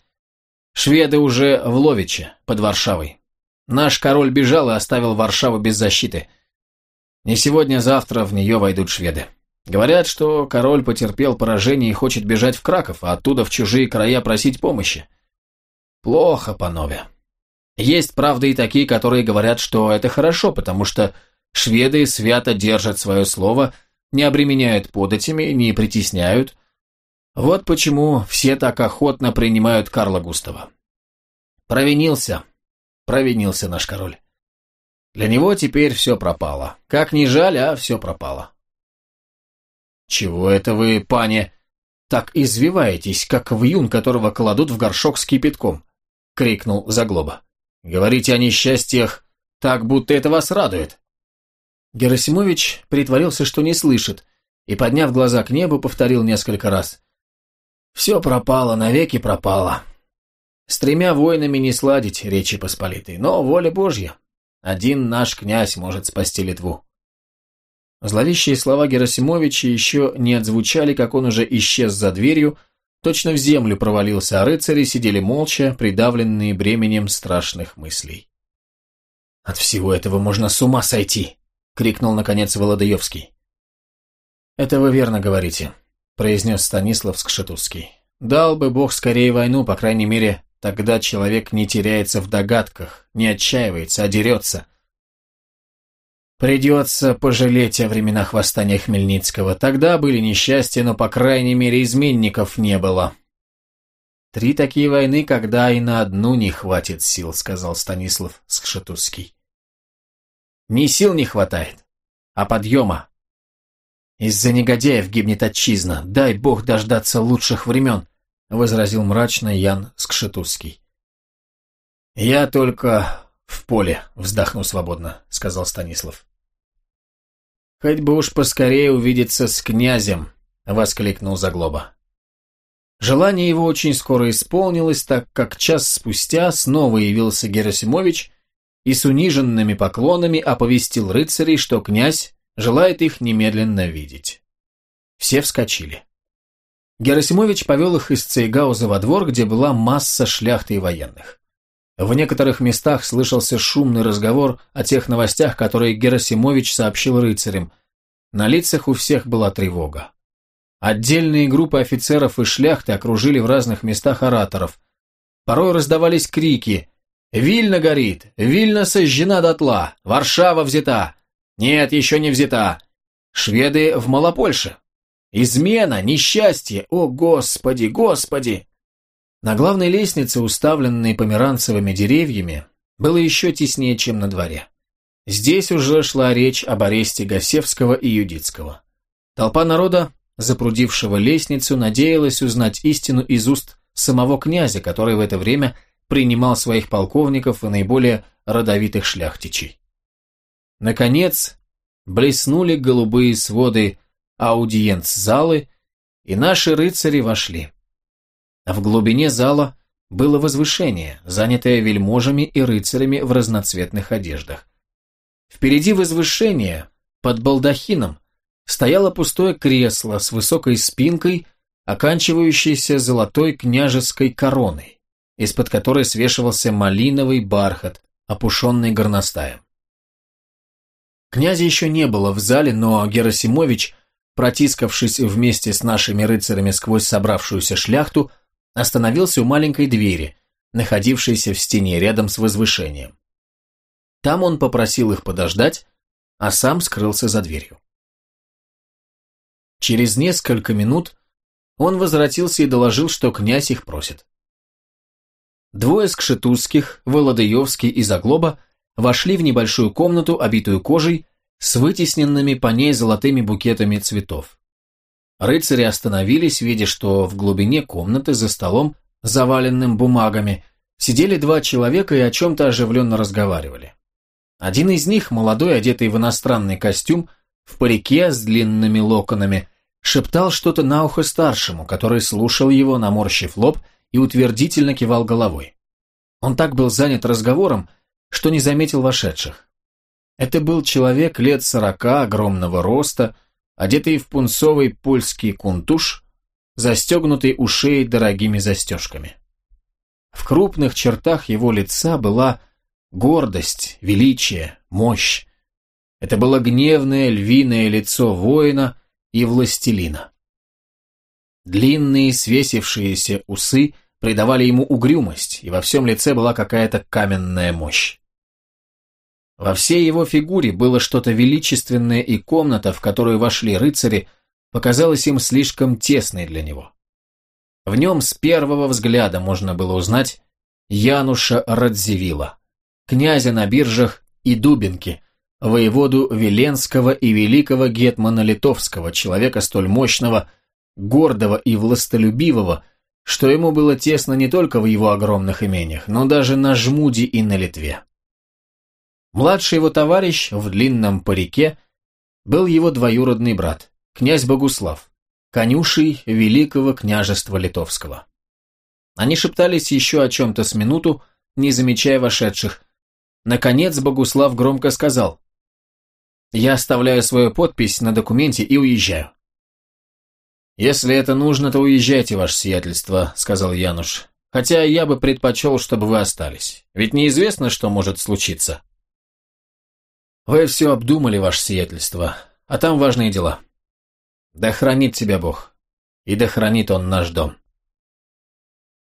Шведы уже в Ловиче, под Варшавой. Наш король бежал и оставил Варшаву без защиты. Не сегодня-завтра в нее войдут шведы. Говорят, что король потерпел поражение и хочет бежать в Краков, а оттуда в чужие края просить помощи. Плохо, панове. Есть, правда, и такие, которые говорят, что это хорошо, потому что шведы свято держат свое слово, не обременяют податями, не притесняют, вот почему все так охотно принимают Карла Густава. Провинился, провинился наш король. Для него теперь все пропало. Как ни жаль, а все пропало. Чего это вы, пане, так извиваетесь, как вьюн, которого кладут в горшок с кипятком? Крикнул Заглоба. Говорите о несчастьях так, будто это вас радует. Герасимович притворился, что не слышит, и, подняв глаза к небу, повторил несколько раз. Все пропало, навеки пропало. С тремя воинами не сладить Речи Посполитой, но воля Божья. Один наш князь может спасти Литву. Зловещие слова Герасимовича еще не отзвучали, как он уже исчез за дверью, точно в землю провалился, а рыцари сидели молча, придавленные бременем страшных мыслей. «От всего этого можно с ума сойти!» — крикнул, наконец, Володаевский. «Это вы верно говорите», — произнес Станислав Скшетузский. «Дал бы Бог скорее войну, по крайней мере, тогда человек не теряется в догадках, не отчаивается, а дерется». Придется пожалеть о временах восстания Хмельницкого. Тогда были несчастья, но, по крайней мере, изменников не было. «Три такие войны, когда и на одну не хватит сил», — сказал Станислав Скшетузский. «Не сил не хватает, а подъема. Из-за негодяев гибнет отчизна. Дай бог дождаться лучших времен», — возразил мрачно Ян Скшетузский. «Я только в поле вздохну свободно», — сказал Станислав. «Хоть бы уж поскорее увидеться с князем», — воскликнул Заглоба. Желание его очень скоро исполнилось, так как час спустя снова явился Герасимович и с униженными поклонами оповестил рыцарей, что князь желает их немедленно видеть. Все вскочили. Герасимович повел их из Цейгауза во двор, где была масса шляхты и военных. В некоторых местах слышался шумный разговор о тех новостях, которые Герасимович сообщил рыцарям. На лицах у всех была тревога. Отдельные группы офицеров и шляхты окружили в разных местах ораторов. Порой раздавались крики «Вильна горит! Вильна сожжена дотла! Варшава взята! Нет, еще не взята! Шведы в Малопольше! Измена! Несчастье! О, Господи, Господи!» На главной лестнице, уставленной померанцевыми деревьями, было еще теснее, чем на дворе. Здесь уже шла речь об аресте Гасевского и Юдицкого. Толпа народа, запрудившего лестницу, надеялась узнать истину из уст самого князя, который в это время принимал своих полковников и наиболее родовитых шляхтичей. Наконец, блеснули голубые своды аудиенц-залы, и наши рыцари вошли. В глубине зала было возвышение, занятое вельможами и рыцарями в разноцветных одеждах. Впереди возвышения, под балдахином, стояло пустое кресло с высокой спинкой, оканчивающейся золотой княжеской короной, из-под которой свешивался малиновый бархат, опушенный горностаем. Князя еще не было в зале, но Герасимович, протискавшись вместе с нашими рыцарями сквозь собравшуюся шляхту, остановился у маленькой двери, находившейся в стене рядом с возвышением. Там он попросил их подождать, а сам скрылся за дверью. Через несколько минут он возвратился и доложил, что князь их просит. Двое скшетузских, Володаевский и Заглоба, вошли в небольшую комнату, обитую кожей, с вытесненными по ней золотыми букетами цветов. Рыцари остановились, видя, что в глубине комнаты за столом, заваленным бумагами, сидели два человека и о чем-то оживленно разговаривали. Один из них, молодой, одетый в иностранный костюм, в парике с длинными локонами, шептал что-то на ухо старшему, который слушал его, наморщив лоб, и утвердительно кивал головой. Он так был занят разговором, что не заметил вошедших. Это был человек лет сорока, огромного роста, одетый в пунцовый польский кунтуш, застегнутый у шеи дорогими застежками. В крупных чертах его лица была гордость, величие, мощь. Это было гневное львиное лицо воина и властелина. Длинные свесившиеся усы придавали ему угрюмость, и во всем лице была какая-то каменная мощь. Во всей его фигуре было что-то величественное, и комната, в которую вошли рыцари, показалась им слишком тесной для него. В нем с первого взгляда можно было узнать Януша Радзивилла, князя на биржах и Дубинки, воеводу Веленского и великого гетмана Литовского, человека столь мощного, гордого и властолюбивого, что ему было тесно не только в его огромных имениях, но даже на Жмуде и на Литве. Младший его товарищ в длинном парике был его двоюродный брат, князь Богуслав, конюший Великого княжества Литовского. Они шептались еще о чем-то с минуту, не замечая вошедших. Наконец Богуслав громко сказал. Я оставляю свою подпись на документе и уезжаю. «Если это нужно, то уезжайте, ваше сиятельство», — сказал Януш. «Хотя я бы предпочел, чтобы вы остались. Ведь неизвестно, что может случиться». «Вы все обдумали, ваше сиятельство, а там важные дела. Да хранит тебя Бог, и да хранит Он наш дом».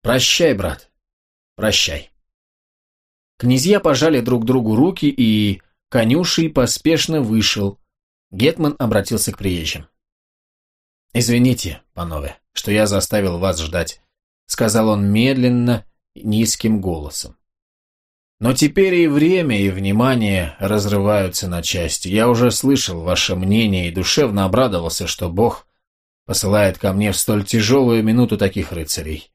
«Прощай, брат, прощай». Князья пожали друг другу руки, и конюший поспешно вышел. Гетман обратился к приезжим. «Извините, панове, что я заставил вас ждать», — сказал он медленно, низким голосом. Но теперь и время, и внимание разрываются на части. Я уже слышал ваше мнение и душевно обрадовался, что Бог посылает ко мне в столь тяжелую минуту таких рыцарей.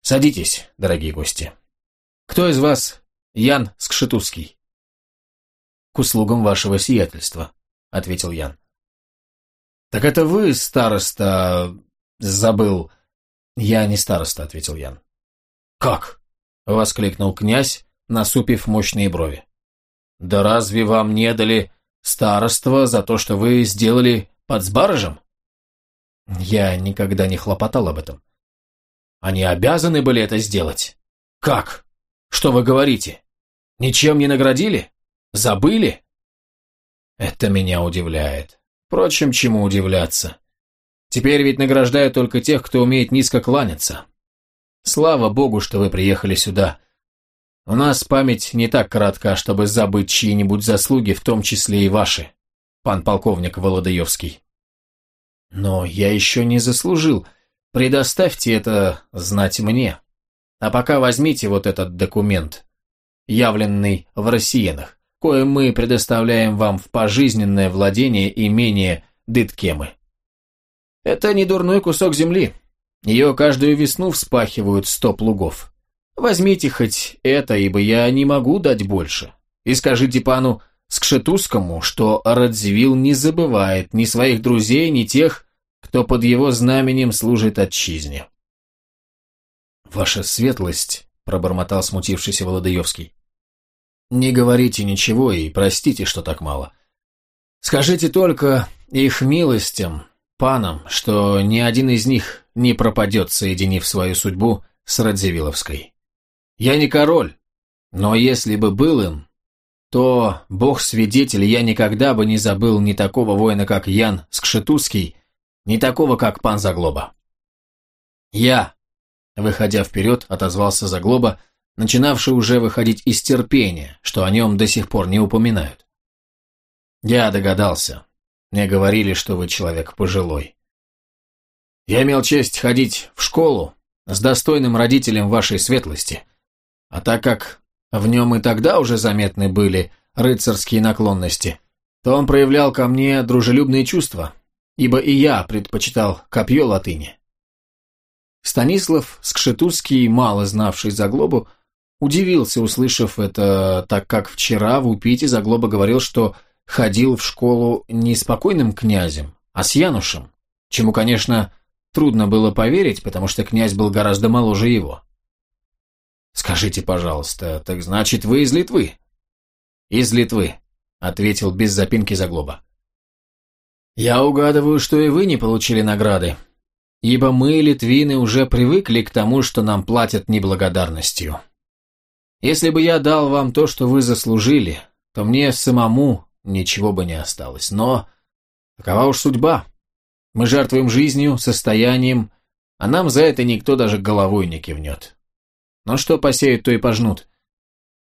Садитесь, дорогие гости. Кто из вас Ян Скшетузский? К услугам вашего сиятельства, ответил Ян. Так это вы, староста, забыл. Я не староста, ответил Ян. Как? воскликнул князь, насупив мощные брови. «Да разве вам не дали староство за то, что вы сделали под сбаржем?» Я никогда не хлопотал об этом. Они обязаны были это сделать. Как? Что вы говорите? Ничем не наградили? Забыли? Это меня удивляет. Впрочем, чему удивляться? Теперь ведь награждают только тех, кто умеет низко кланяться. Слава богу, что вы приехали сюда. У нас память не так коротка, чтобы забыть чьи-нибудь заслуги, в том числе и ваши, пан полковник Володаевский. Но я еще не заслужил. Предоставьте это знать мне. А пока возьмите вот этот документ, явленный в Россиянах, коим мы предоставляем вам в пожизненное владение имения Дыткемы. Это не дурной кусок земли. Ее каждую весну вспахивают сто плугов. Возьмите хоть это, ибо я не могу дать больше. И скажите пану Скшетузскому, что Радзивилл не забывает ни своих друзей, ни тех, кто под его знаменем служит отчизне. «Ваша светлость», — пробормотал смутившийся Володаевский. «Не говорите ничего и простите, что так мало. Скажите только их милостям, панам, что ни один из них не пропадет, соединив свою судьбу с Радзивилловской. Я не король, но если бы был им, то, бог-свидетель, я никогда бы не забыл ни такого воина, как Ян Скшетузский, ни такого, как пан Заглоба. Я, выходя вперед, отозвался Заглоба, начинавший уже выходить из терпения, что о нем до сих пор не упоминают. Я догадался. Мне говорили, что вы человек пожилой. Я имел честь ходить в школу с достойным родителем вашей светлости, а так как в нем и тогда уже заметны были рыцарские наклонности, то он проявлял ко мне дружелюбные чувства, ибо и я предпочитал копье латыни. Станислав Скшетузский, мало знавший Заглобу, удивился, услышав это, так как вчера в Упите Заглоба говорил, что ходил в школу не спокойным князем, а с Янушем, чему, конечно, трудно было поверить, потому что князь был гораздо моложе его. «Скажите, пожалуйста, так значит, вы из Литвы?» «Из Литвы», — ответил без запинки Заглоба. «Я угадываю, что и вы не получили награды, ибо мы, литвины, уже привыкли к тому, что нам платят неблагодарностью. Если бы я дал вам то, что вы заслужили, то мне самому ничего бы не осталось. Но такова уж судьба. Мы жертвуем жизнью, состоянием, а нам за это никто даже головой не кивнет. Но что посеют, то и пожнут.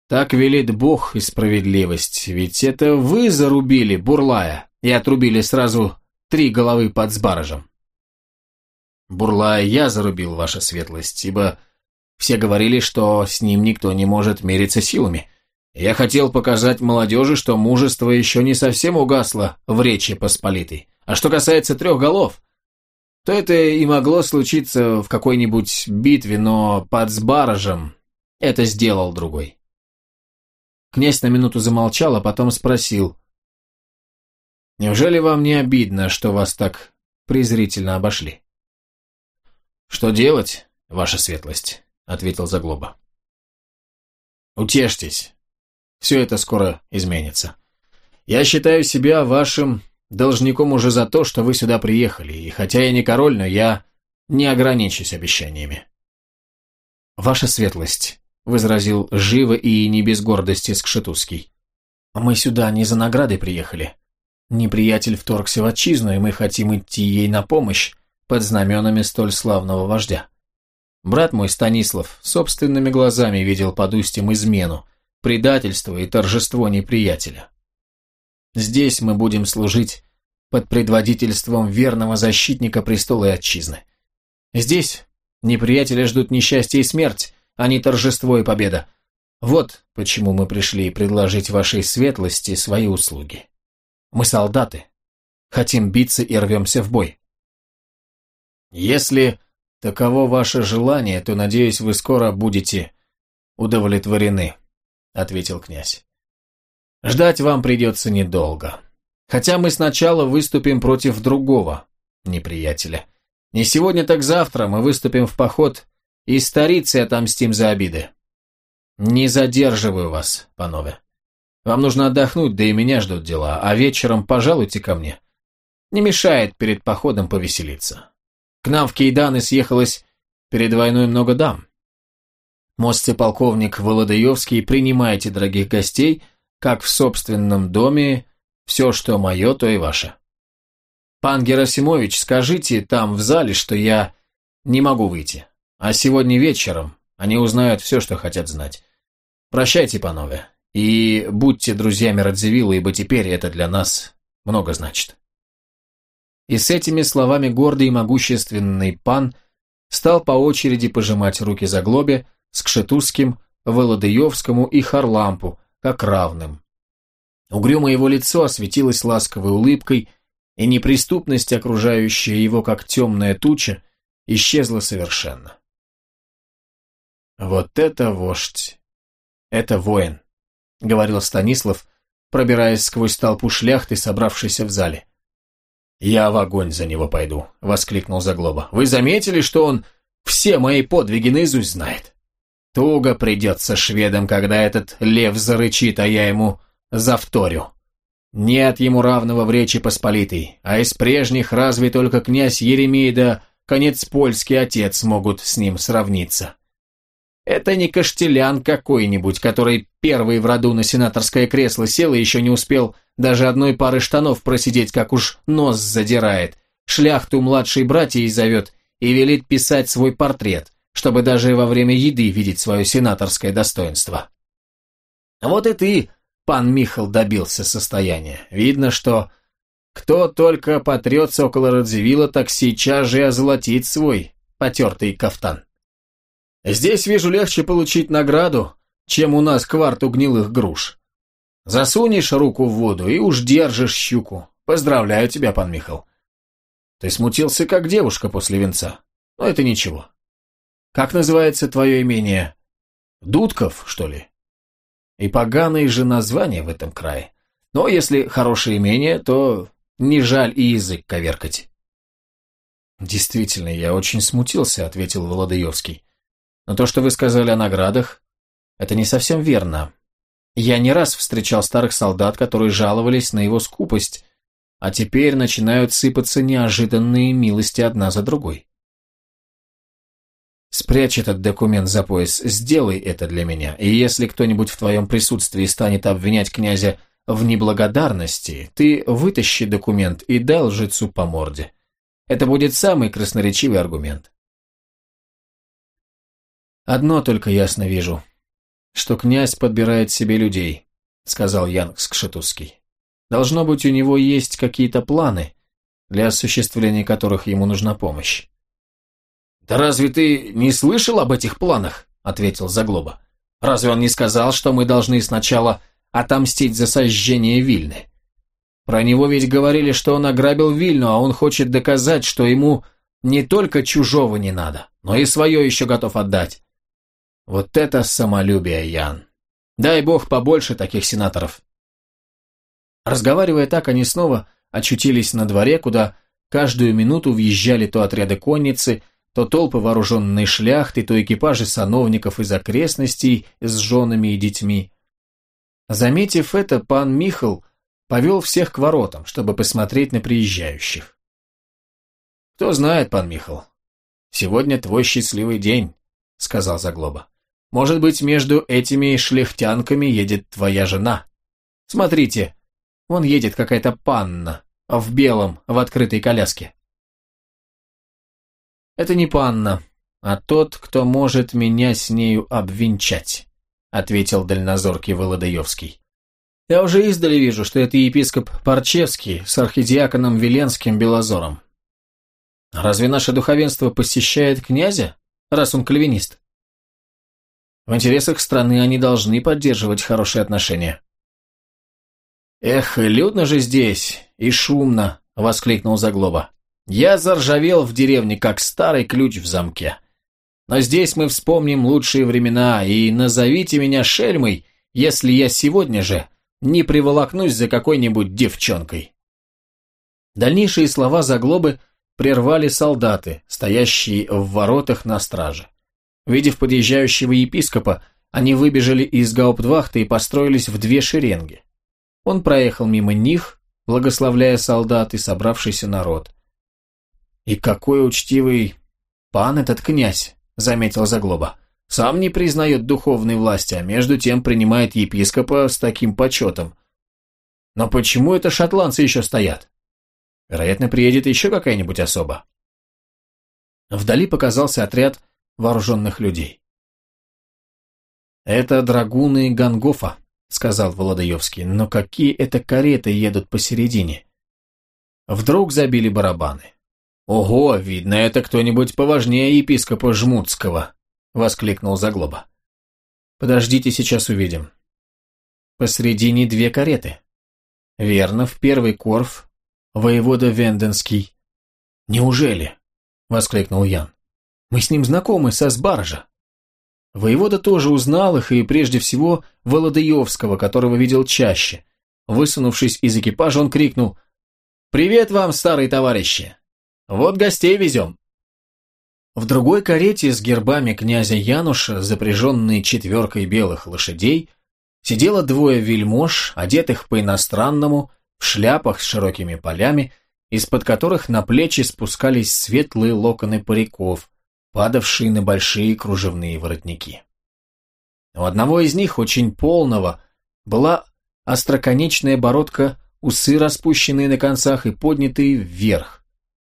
Так велит Бог и справедливость, ведь это вы зарубили Бурлая и отрубили сразу три головы под сбарожем. Бурлая я зарубил, ваша светлость, ибо все говорили, что с ним никто не может мериться силами. Я хотел показать молодежи, что мужество еще не совсем угасло в Речи Посполитой. А что касается трех голов, то это и могло случиться в какой-нибудь битве, но под Сбаражем это сделал другой. Князь на минуту замолчал, а потом спросил. «Неужели вам не обидно, что вас так презрительно обошли?» «Что делать, ваша светлость?» — ответил Заглоба. «Утешьтесь. Все это скоро изменится. Я считаю себя вашим должником уже за то, что вы сюда приехали, и хотя я не король, но я не ограничусь обещаниями». «Ваша светлость», — возразил живо и не без гордости Скшетузский. «Мы сюда не за наградой приехали. Неприятель вторгся в отчизну, и мы хотим идти ей на помощь под знаменами столь славного вождя. Брат мой Станислав собственными глазами видел под устьем измену, предательство и торжество неприятеля. Здесь мы будем служить под предводительством верного защитника престола и отчизны. Здесь неприятеля ждут несчастье и смерть, а не торжество и победа. Вот почему мы пришли предложить вашей светлости свои услуги. Мы солдаты, хотим биться и рвемся в бой. Если таково ваше желание, то, надеюсь, вы скоро будете удовлетворены, ответил князь. Ждать вам придется недолго. Хотя мы сначала выступим против другого неприятеля. Не сегодня, так завтра мы выступим в поход и старицы отомстим за обиды. Не задерживаю вас, панове. Вам нужно отдохнуть, да и меня ждут дела, а вечером пожалуйте ко мне. Не мешает перед походом повеселиться. К нам в Кейданы съехалось перед войной много дам. Мостце полковник Володаевский, принимайте дорогих гостей, как в собственном доме, все, что мое, то и ваше. Пан Герасимович, скажите там в зале, что я не могу выйти. А сегодня вечером они узнают все, что хотят знать. Прощайте, панове, и будьте друзьями Радзивилла, ибо теперь это для нас много значит. И с этими словами гордый и могущественный пан стал по очереди пожимать руки Заглобе, Скшетузским, Володыевскому и Харлампу, как равным. Угрюмое его лицо осветилось ласковой улыбкой, и неприступность, окружающая его как темная туча, исчезла совершенно. «Вот это вождь! Это воин!» — говорил Станислав, пробираясь сквозь толпу шляхты, собравшейся в зале. «Я в огонь за него пойду», — воскликнул Заглоба. «Вы заметили, что он все мои подвиги наизусть знает? Туго придется шведам, когда этот лев зарычит, а я ему завторю. Нет ему равного в Речи Посполитой, а из прежних разве только князь Еремей да конец польский отец могут с ним сравниться. Это не Каштелян какой-нибудь, который первый в роду на сенаторское кресло сел и еще не успел даже одной пары штанов просидеть, как уж нос задирает, шляхту младшей братьей зовет и велит писать свой портрет, чтобы даже во время еды видеть свое сенаторское достоинство. Вот и ты, пан Михал, добился состояния. Видно, что кто только потрется около Радзивилла, так сейчас же и озолотит свой потертый кафтан. Здесь, вижу, легче получить награду, чем у нас кварту гнилых груш. Засунешь руку в воду и уж держишь щуку. Поздравляю тебя, пан Михал. Ты смутился, как девушка после венца. Но это ничего. Как называется твое имение? Дудков, что ли? И поганое же название в этом крае. Но если хорошее имение, то не жаль и язык коверкать. Действительно, я очень смутился, ответил Володаевский. Но то, что вы сказали о наградах, это не совсем верно. Я не раз встречал старых солдат, которые жаловались на его скупость, а теперь начинают сыпаться неожиданные милости одна за другой. Спрячь этот документ за пояс, сделай это для меня, и если кто-нибудь в твоем присутствии станет обвинять князя в неблагодарности, ты вытащи документ и дай лжецу по морде. Это будет самый красноречивый аргумент. «Одно только ясно вижу, что князь подбирает себе людей», — сказал Ян Скшетузский. «Должно быть, у него есть какие-то планы, для осуществления которых ему нужна помощь». «Да разве ты не слышал об этих планах?» — ответил Заглоба. «Разве он не сказал, что мы должны сначала отомстить за сожжение Вильны? Про него ведь говорили, что он ограбил Вильну, а он хочет доказать, что ему не только чужого не надо, но и свое еще готов отдать. Вот это самолюбие, Ян. Дай бог побольше таких сенаторов. Разговаривая так, они снова очутились на дворе, куда каждую минуту въезжали то отряды конницы, то толпы вооруженной шляхты, то экипажи сановников из окрестностей с женами и детьми. Заметив это, пан Михал повел всех к воротам, чтобы посмотреть на приезжающих. «Кто знает, пан Михал, сегодня твой счастливый день», — сказал Заглоба. «Может быть, между этими шляхтянками едет твоя жена. Смотрите, вон едет какая-то панна, в белом, в открытой коляске». «Это не панна, а тот, кто может меня с нею обвенчать», — ответил дальнозоркий Володаевский. «Я уже издали вижу, что это епископ Парчевский с архидиаконом Веленским Белозором. Разве наше духовенство посещает князя, раз он кальвинист? В интересах страны они должны поддерживать хорошие отношения». «Эх, людно же здесь и шумно!» — воскликнул Заглоба. «Я заржавел в деревне, как старый ключ в замке. Но здесь мы вспомним лучшие времена, и назовите меня шельмой, если я сегодня же не приволокнусь за какой-нибудь девчонкой». Дальнейшие слова Заглобы прервали солдаты, стоящие в воротах на страже. Увидев подъезжающего епископа, они выбежали из гауптвахты и построились в две шеренги. Он проехал мимо них, благословляя солдат и собравшийся народ. «И какой учтивый пан этот князь!» — заметил Заглоба. «Сам не признает духовной власти, а между тем принимает епископа с таким почетом. Но почему это шотландцы еще стоят? Вероятно, приедет еще какая-нибудь особа». Вдали показался отряд вооруженных людей. «Это драгуны Гангофа», — сказал Володаевский, — «но какие это кареты едут посередине?» Вдруг забили барабаны. «Ого, видно, это кто-нибудь поважнее епископа Жмутского!» — воскликнул Заглоба. «Подождите, сейчас увидим». Посредине две кареты. Верно, в первый корф воевода Венденский. «Неужели?» — воскликнул Ян. «Мы с ним знакомы, со сбаржа». Воевода тоже узнал их и прежде всего Володаевского, которого видел чаще. Высунувшись из экипажа, он крикнул «Привет вам, старые товарищи! Вот гостей везем. В другой карете с гербами князя Януша, запряженной четверкой белых лошадей, сидело двое вельмож, одетых по-иностранному, в шляпах с широкими полями, из-под которых на плечи спускались светлые локоны париков, падавшие на большие кружевные воротники. У одного из них, очень полного, была остроконечная бородка, усы распущенные на концах и поднятые вверх,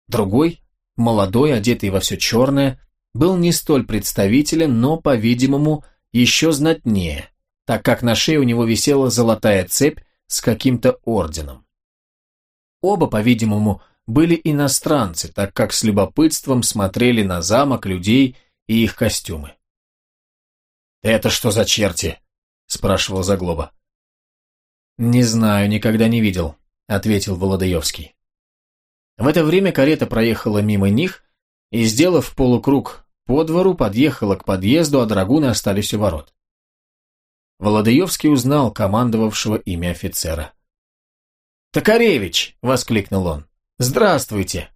Другой, молодой, одетый во все черное, был не столь представителен, но, по-видимому, еще знатнее, так как на шее у него висела золотая цепь с каким-то орденом. Оба, по-видимому, были иностранцы, так как с любопытством смотрели на замок, людей и их костюмы. «Это что за черти?» – спрашивал Заглоба. «Не знаю, никогда не видел», – ответил Володаевский. В это время карета проехала мимо них и, сделав полукруг по двору, подъехала к подъезду, а драгуны остались у ворот. Володаевский узнал командовавшего имя офицера. «Токаревич!» — воскликнул он. «Здравствуйте!»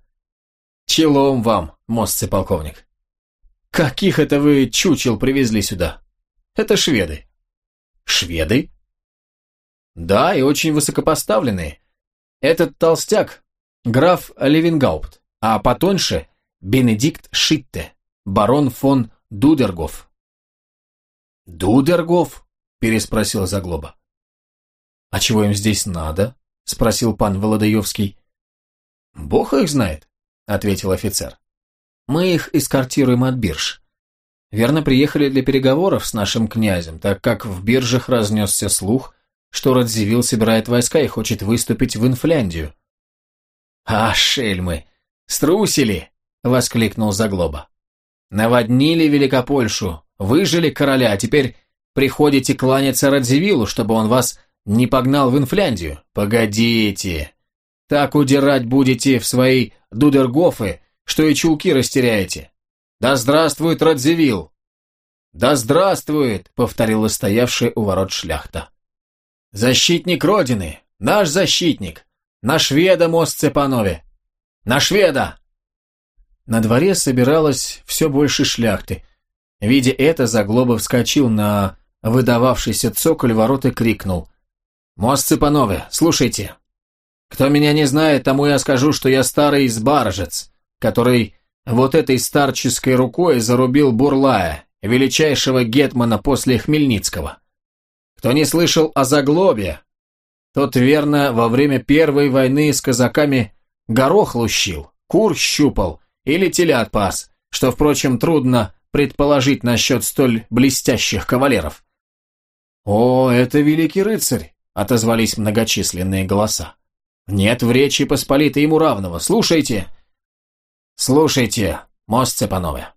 «Челом вам, мостцы полковник!» «Каких это вы чучел привезли сюда?» «Это шведы». «Шведы?» «Да, и очень высокопоставленные. Этот толстяк, граф Левенгаупт, а потоньше Бенедикт Шитте, барон фон Дудергоф. «Дудергоф?» – переспросил Заглоба. «А чего им здесь надо?» – спросил пан Володаевский. «Бог их знает», – ответил офицер. «Мы их эскортируем от бирж. Верно, приехали для переговоров с нашим князем, так как в биржах разнесся слух, что Радзивилл собирает войска и хочет выступить в Инфляндию. «А, шельмы! Струсили!» — воскликнул Заглоба. «Наводнили Великопольшу, выжили короля, а теперь приходите кланяться Радзивиллу, чтобы он вас не погнал в Инфляндию? Погодите! Так удирать будете в свои дудергофы, что и чулки растеряете. Да здравствует Радзивилл!» «Да здравствует!» — повторила стоявшая у ворот шляхта. «Защитник Родины! Наш защитник! На шведа, мост Цепанове! На шведа!» На дворе собиралось все больше шляхты. Видя это, Заглоба вскочил на выдававшийся цоколь ворот и крикнул. Мостцы панове, слушайте. Кто меня не знает, тому я скажу, что я старый избаржец, который вот этой старческой рукой зарубил Бурлая, величайшего гетмана после Хмельницкого. Кто не слышал о заглобе, тот верно во время Первой войны с казаками горох лущил, кур щупал или телят пас, что, впрочем, трудно предположить насчет столь блестящих кавалеров. «О, это великий рыцарь!» — отозвались многочисленные голоса. «Нет в Речи Посполитой ему равного. Слушайте!» «Слушайте, мост Цепанове.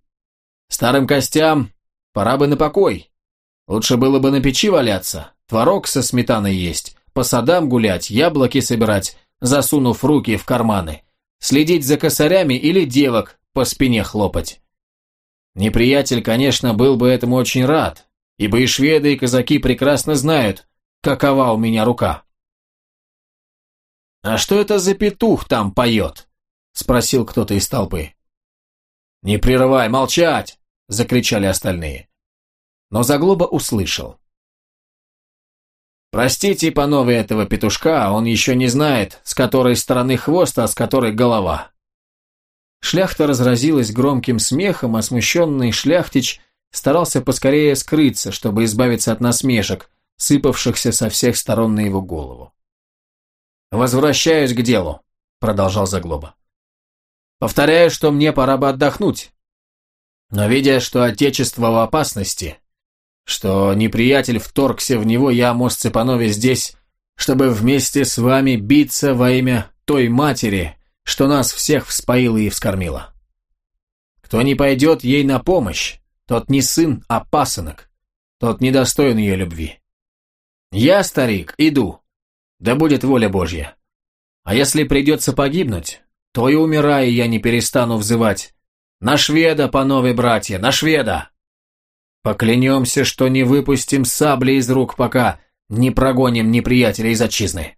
Старым костям пора бы на покой. Лучше было бы на печи валяться, творог со сметаной есть, по садам гулять, яблоки собирать, засунув руки в карманы, следить за косарями или девок по спине хлопать. Неприятель, конечно, был бы этому очень рад, ибо и шведы, и казаки прекрасно знают, какова у меня рука. «А что это за петух там поет?» – спросил кто-то из толпы. «Не прерывай, молчать!» – закричали остальные. Но Заглоба услышал. Простите, панове, этого петушка, он еще не знает, с которой стороны хвост, а с которой голова. Шляхта разразилась громким смехом, а смущенный шляхтич старался поскорее скрыться, чтобы избавиться от насмешек, сыпавшихся со всех сторон на его голову. «Возвращаюсь к делу», — продолжал Заглоба. «Повторяю, что мне пора бы отдохнуть. Но видя, что Отечество в опасности, что неприятель вторгся в него, я, мост Цепанове, здесь, чтобы вместе с вами биться во имя той матери, что нас всех вспоила и вскормила. Кто не пойдет ей на помощь, тот не сын, а пасынок, тот недостоин ее любви. Я, старик, иду, да будет воля Божья. А если придется погибнуть, то и умирая я не перестану взывать «На шведа, панове братья, на шведа!» Поклянемся, что не выпустим сабли из рук, пока не прогоним неприятеля из отчизны.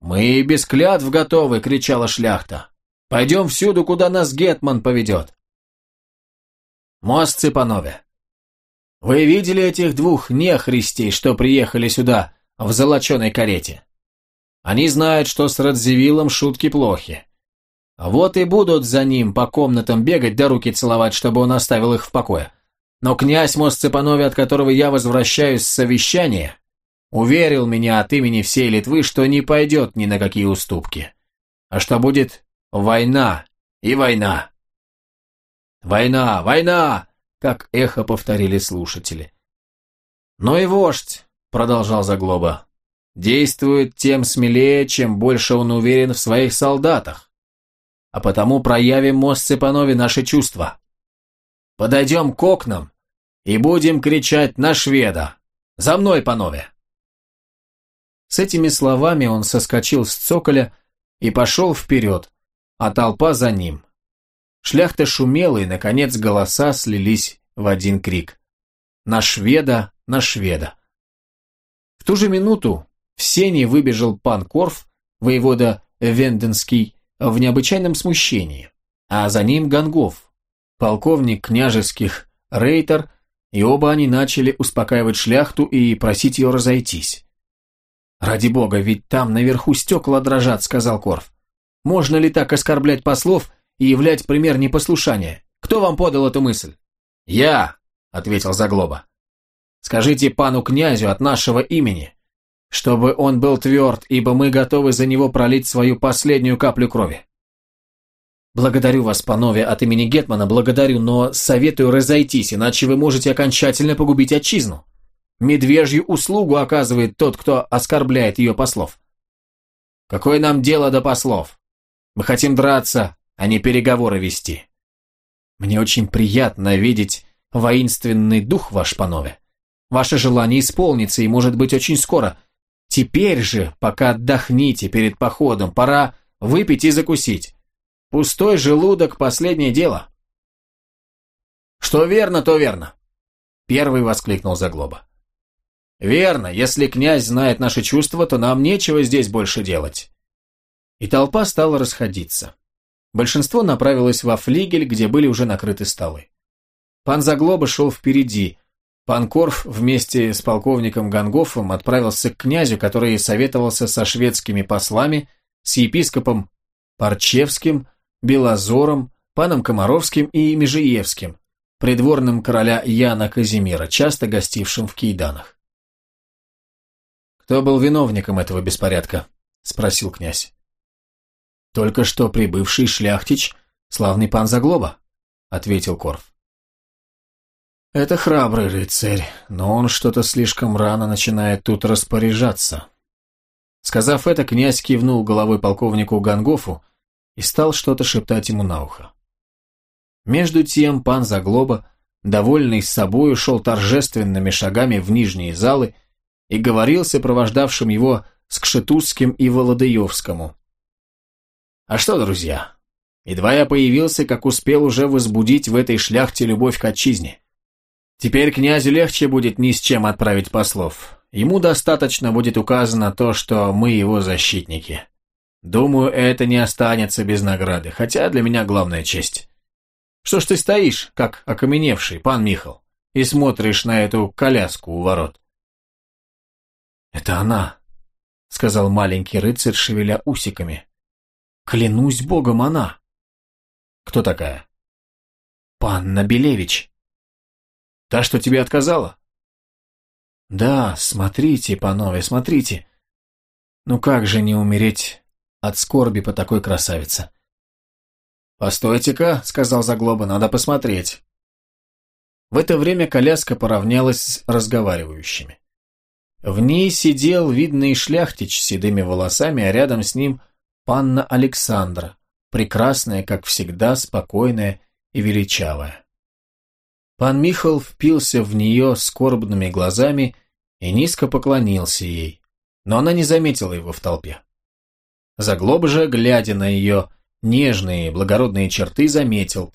«Мы и без клятв готовы!» — кричала шляхта. «Пойдем всюду, куда нас Гетман поведет!» «Мост Цыпанове, вы видели этих двух нехристей, что приехали сюда в золоченой карете? Они знают, что с Радзивиллом шутки плохи. Вот и будут за ним по комнатам бегать да руки целовать, чтобы он оставил их в покое. Но князь Мосцепанове, от которого я возвращаюсь с совещания, уверил меня от имени всей Литвы, что не пойдет ни на какие уступки, а что будет война и война. «Война! Война!» — как эхо повторили слушатели. «Но и вождь», — продолжал Заглоба, — «действует тем смелее, чем больше он уверен в своих солдатах. А потому проявим мост Цепанове наши чувства. Подойдем к окнам и будем кричать на шведа. За мной, панове!» С этими словами он соскочил с цоколя и пошел вперед, а толпа за ним. Шляхта шумела, и, наконец, голоса слились в один крик. «На шведа! На шведа!» В ту же минуту в сене выбежал пан Корф, воевода Венденский, в необычайном смущении, а за ним Гонгов, полковник княжеских Рейтер, и оба они начали успокаивать шляхту и просить ее разойтись. «Ради бога, ведь там наверху стекла дрожат», — сказал Корф. «Можно ли так оскорблять послов и являть пример непослушания? Кто вам подал эту мысль?» «Я», — ответил Заглоба. «Скажите пану князю от нашего имени, чтобы он был тверд, ибо мы готовы за него пролить свою последнюю каплю крови. Благодарю вас, панове, от имени Гетмана, благодарю, но советую разойтись, иначе вы можете окончательно погубить отчизну. Медвежью услугу оказывает тот, кто оскорбляет ее послов. Какое нам дело до послов? Мы хотим драться, а не переговоры вести. Мне очень приятно видеть воинственный дух ваш, панове. Ваше желание исполнится, и может быть очень скоро. Теперь же, пока отдохните перед походом, пора выпить и закусить. Пустой желудок – последнее дело. Что верно, то верно. Первый воскликнул Заглоба. Верно, если князь знает наши чувства, то нам нечего здесь больше делать. И толпа стала расходиться. Большинство направилось во флигель, где были уже накрыты столы. Пан Заглоба шел впереди. Панкорф вместе с полковником Гангофом отправился к князю, который советовался со шведскими послами, с епископом Парчевским, Белозором, паном Комаровским и Межиевским, придворным короля Яна Казимира, часто гостившим в Кейданах. «Кто был виновником этого беспорядка?» – спросил князь. «Только что прибывший шляхтич, славный пан Заглоба», – ответил Корф. Это храбрый рыцарь, но он что-то слишком рано начинает тут распоряжаться. Сказав это, князь кивнул головой полковнику Гангофу и стал что-то шептать ему на ухо. Между тем пан Заглоба, довольный собой, шел торжественными шагами в нижние залы и говорил сопровождавшим его с Кшетузским и Володоевскому. «А что, друзья, едва я появился, как успел уже возбудить в этой шляхте любовь к отчизне. Теперь князю легче будет ни с чем отправить послов. Ему достаточно будет указано то, что мы его защитники. Думаю, это не останется без награды, хотя для меня главная честь. Что ж ты стоишь, как окаменевший, пан Михал, и смотришь на эту коляску у ворот? Это она, сказал маленький рыцарь, шевеля усиками. Клянусь богом, она. Кто такая? Панна Белевич. Та, что тебе отказала? Да, смотрите, панове, смотрите. Ну как же не умереть от скорби по такой красавице? «Постойте-ка», — сказал Заглоба, — «надо посмотреть». В это время коляска поравнялась с разговаривающими. В ней сидел видный шляхтич с седыми волосами, а рядом с ним панна Александра, прекрасная, как всегда, спокойная и величавая. Пан Михал впился в нее скорбными глазами и низко поклонился ей, но она не заметила его в толпе. Заглоб же, глядя на ее нежные, благородные черты, заметил.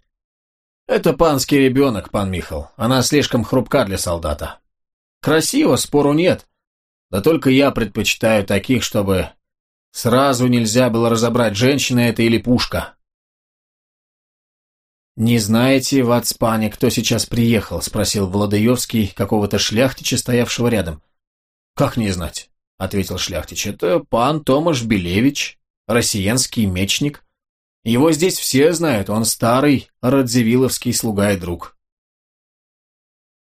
«Это панский ребенок, пан Михал, она слишком хрупка для солдата. Красиво, спору нет, да только я предпочитаю таких, чтобы сразу нельзя было разобрать, женщина это или пушка». «Не знаете, в Ацпане, кто сейчас приехал?» – спросил Владоевский какого-то шляхтича, стоявшего рядом. «Как не знать?» – ответил шляхтич. «Это пан Томаш Белевич, россиянский мечник. Его здесь все знают, он старый радзивилловский слуга и друг».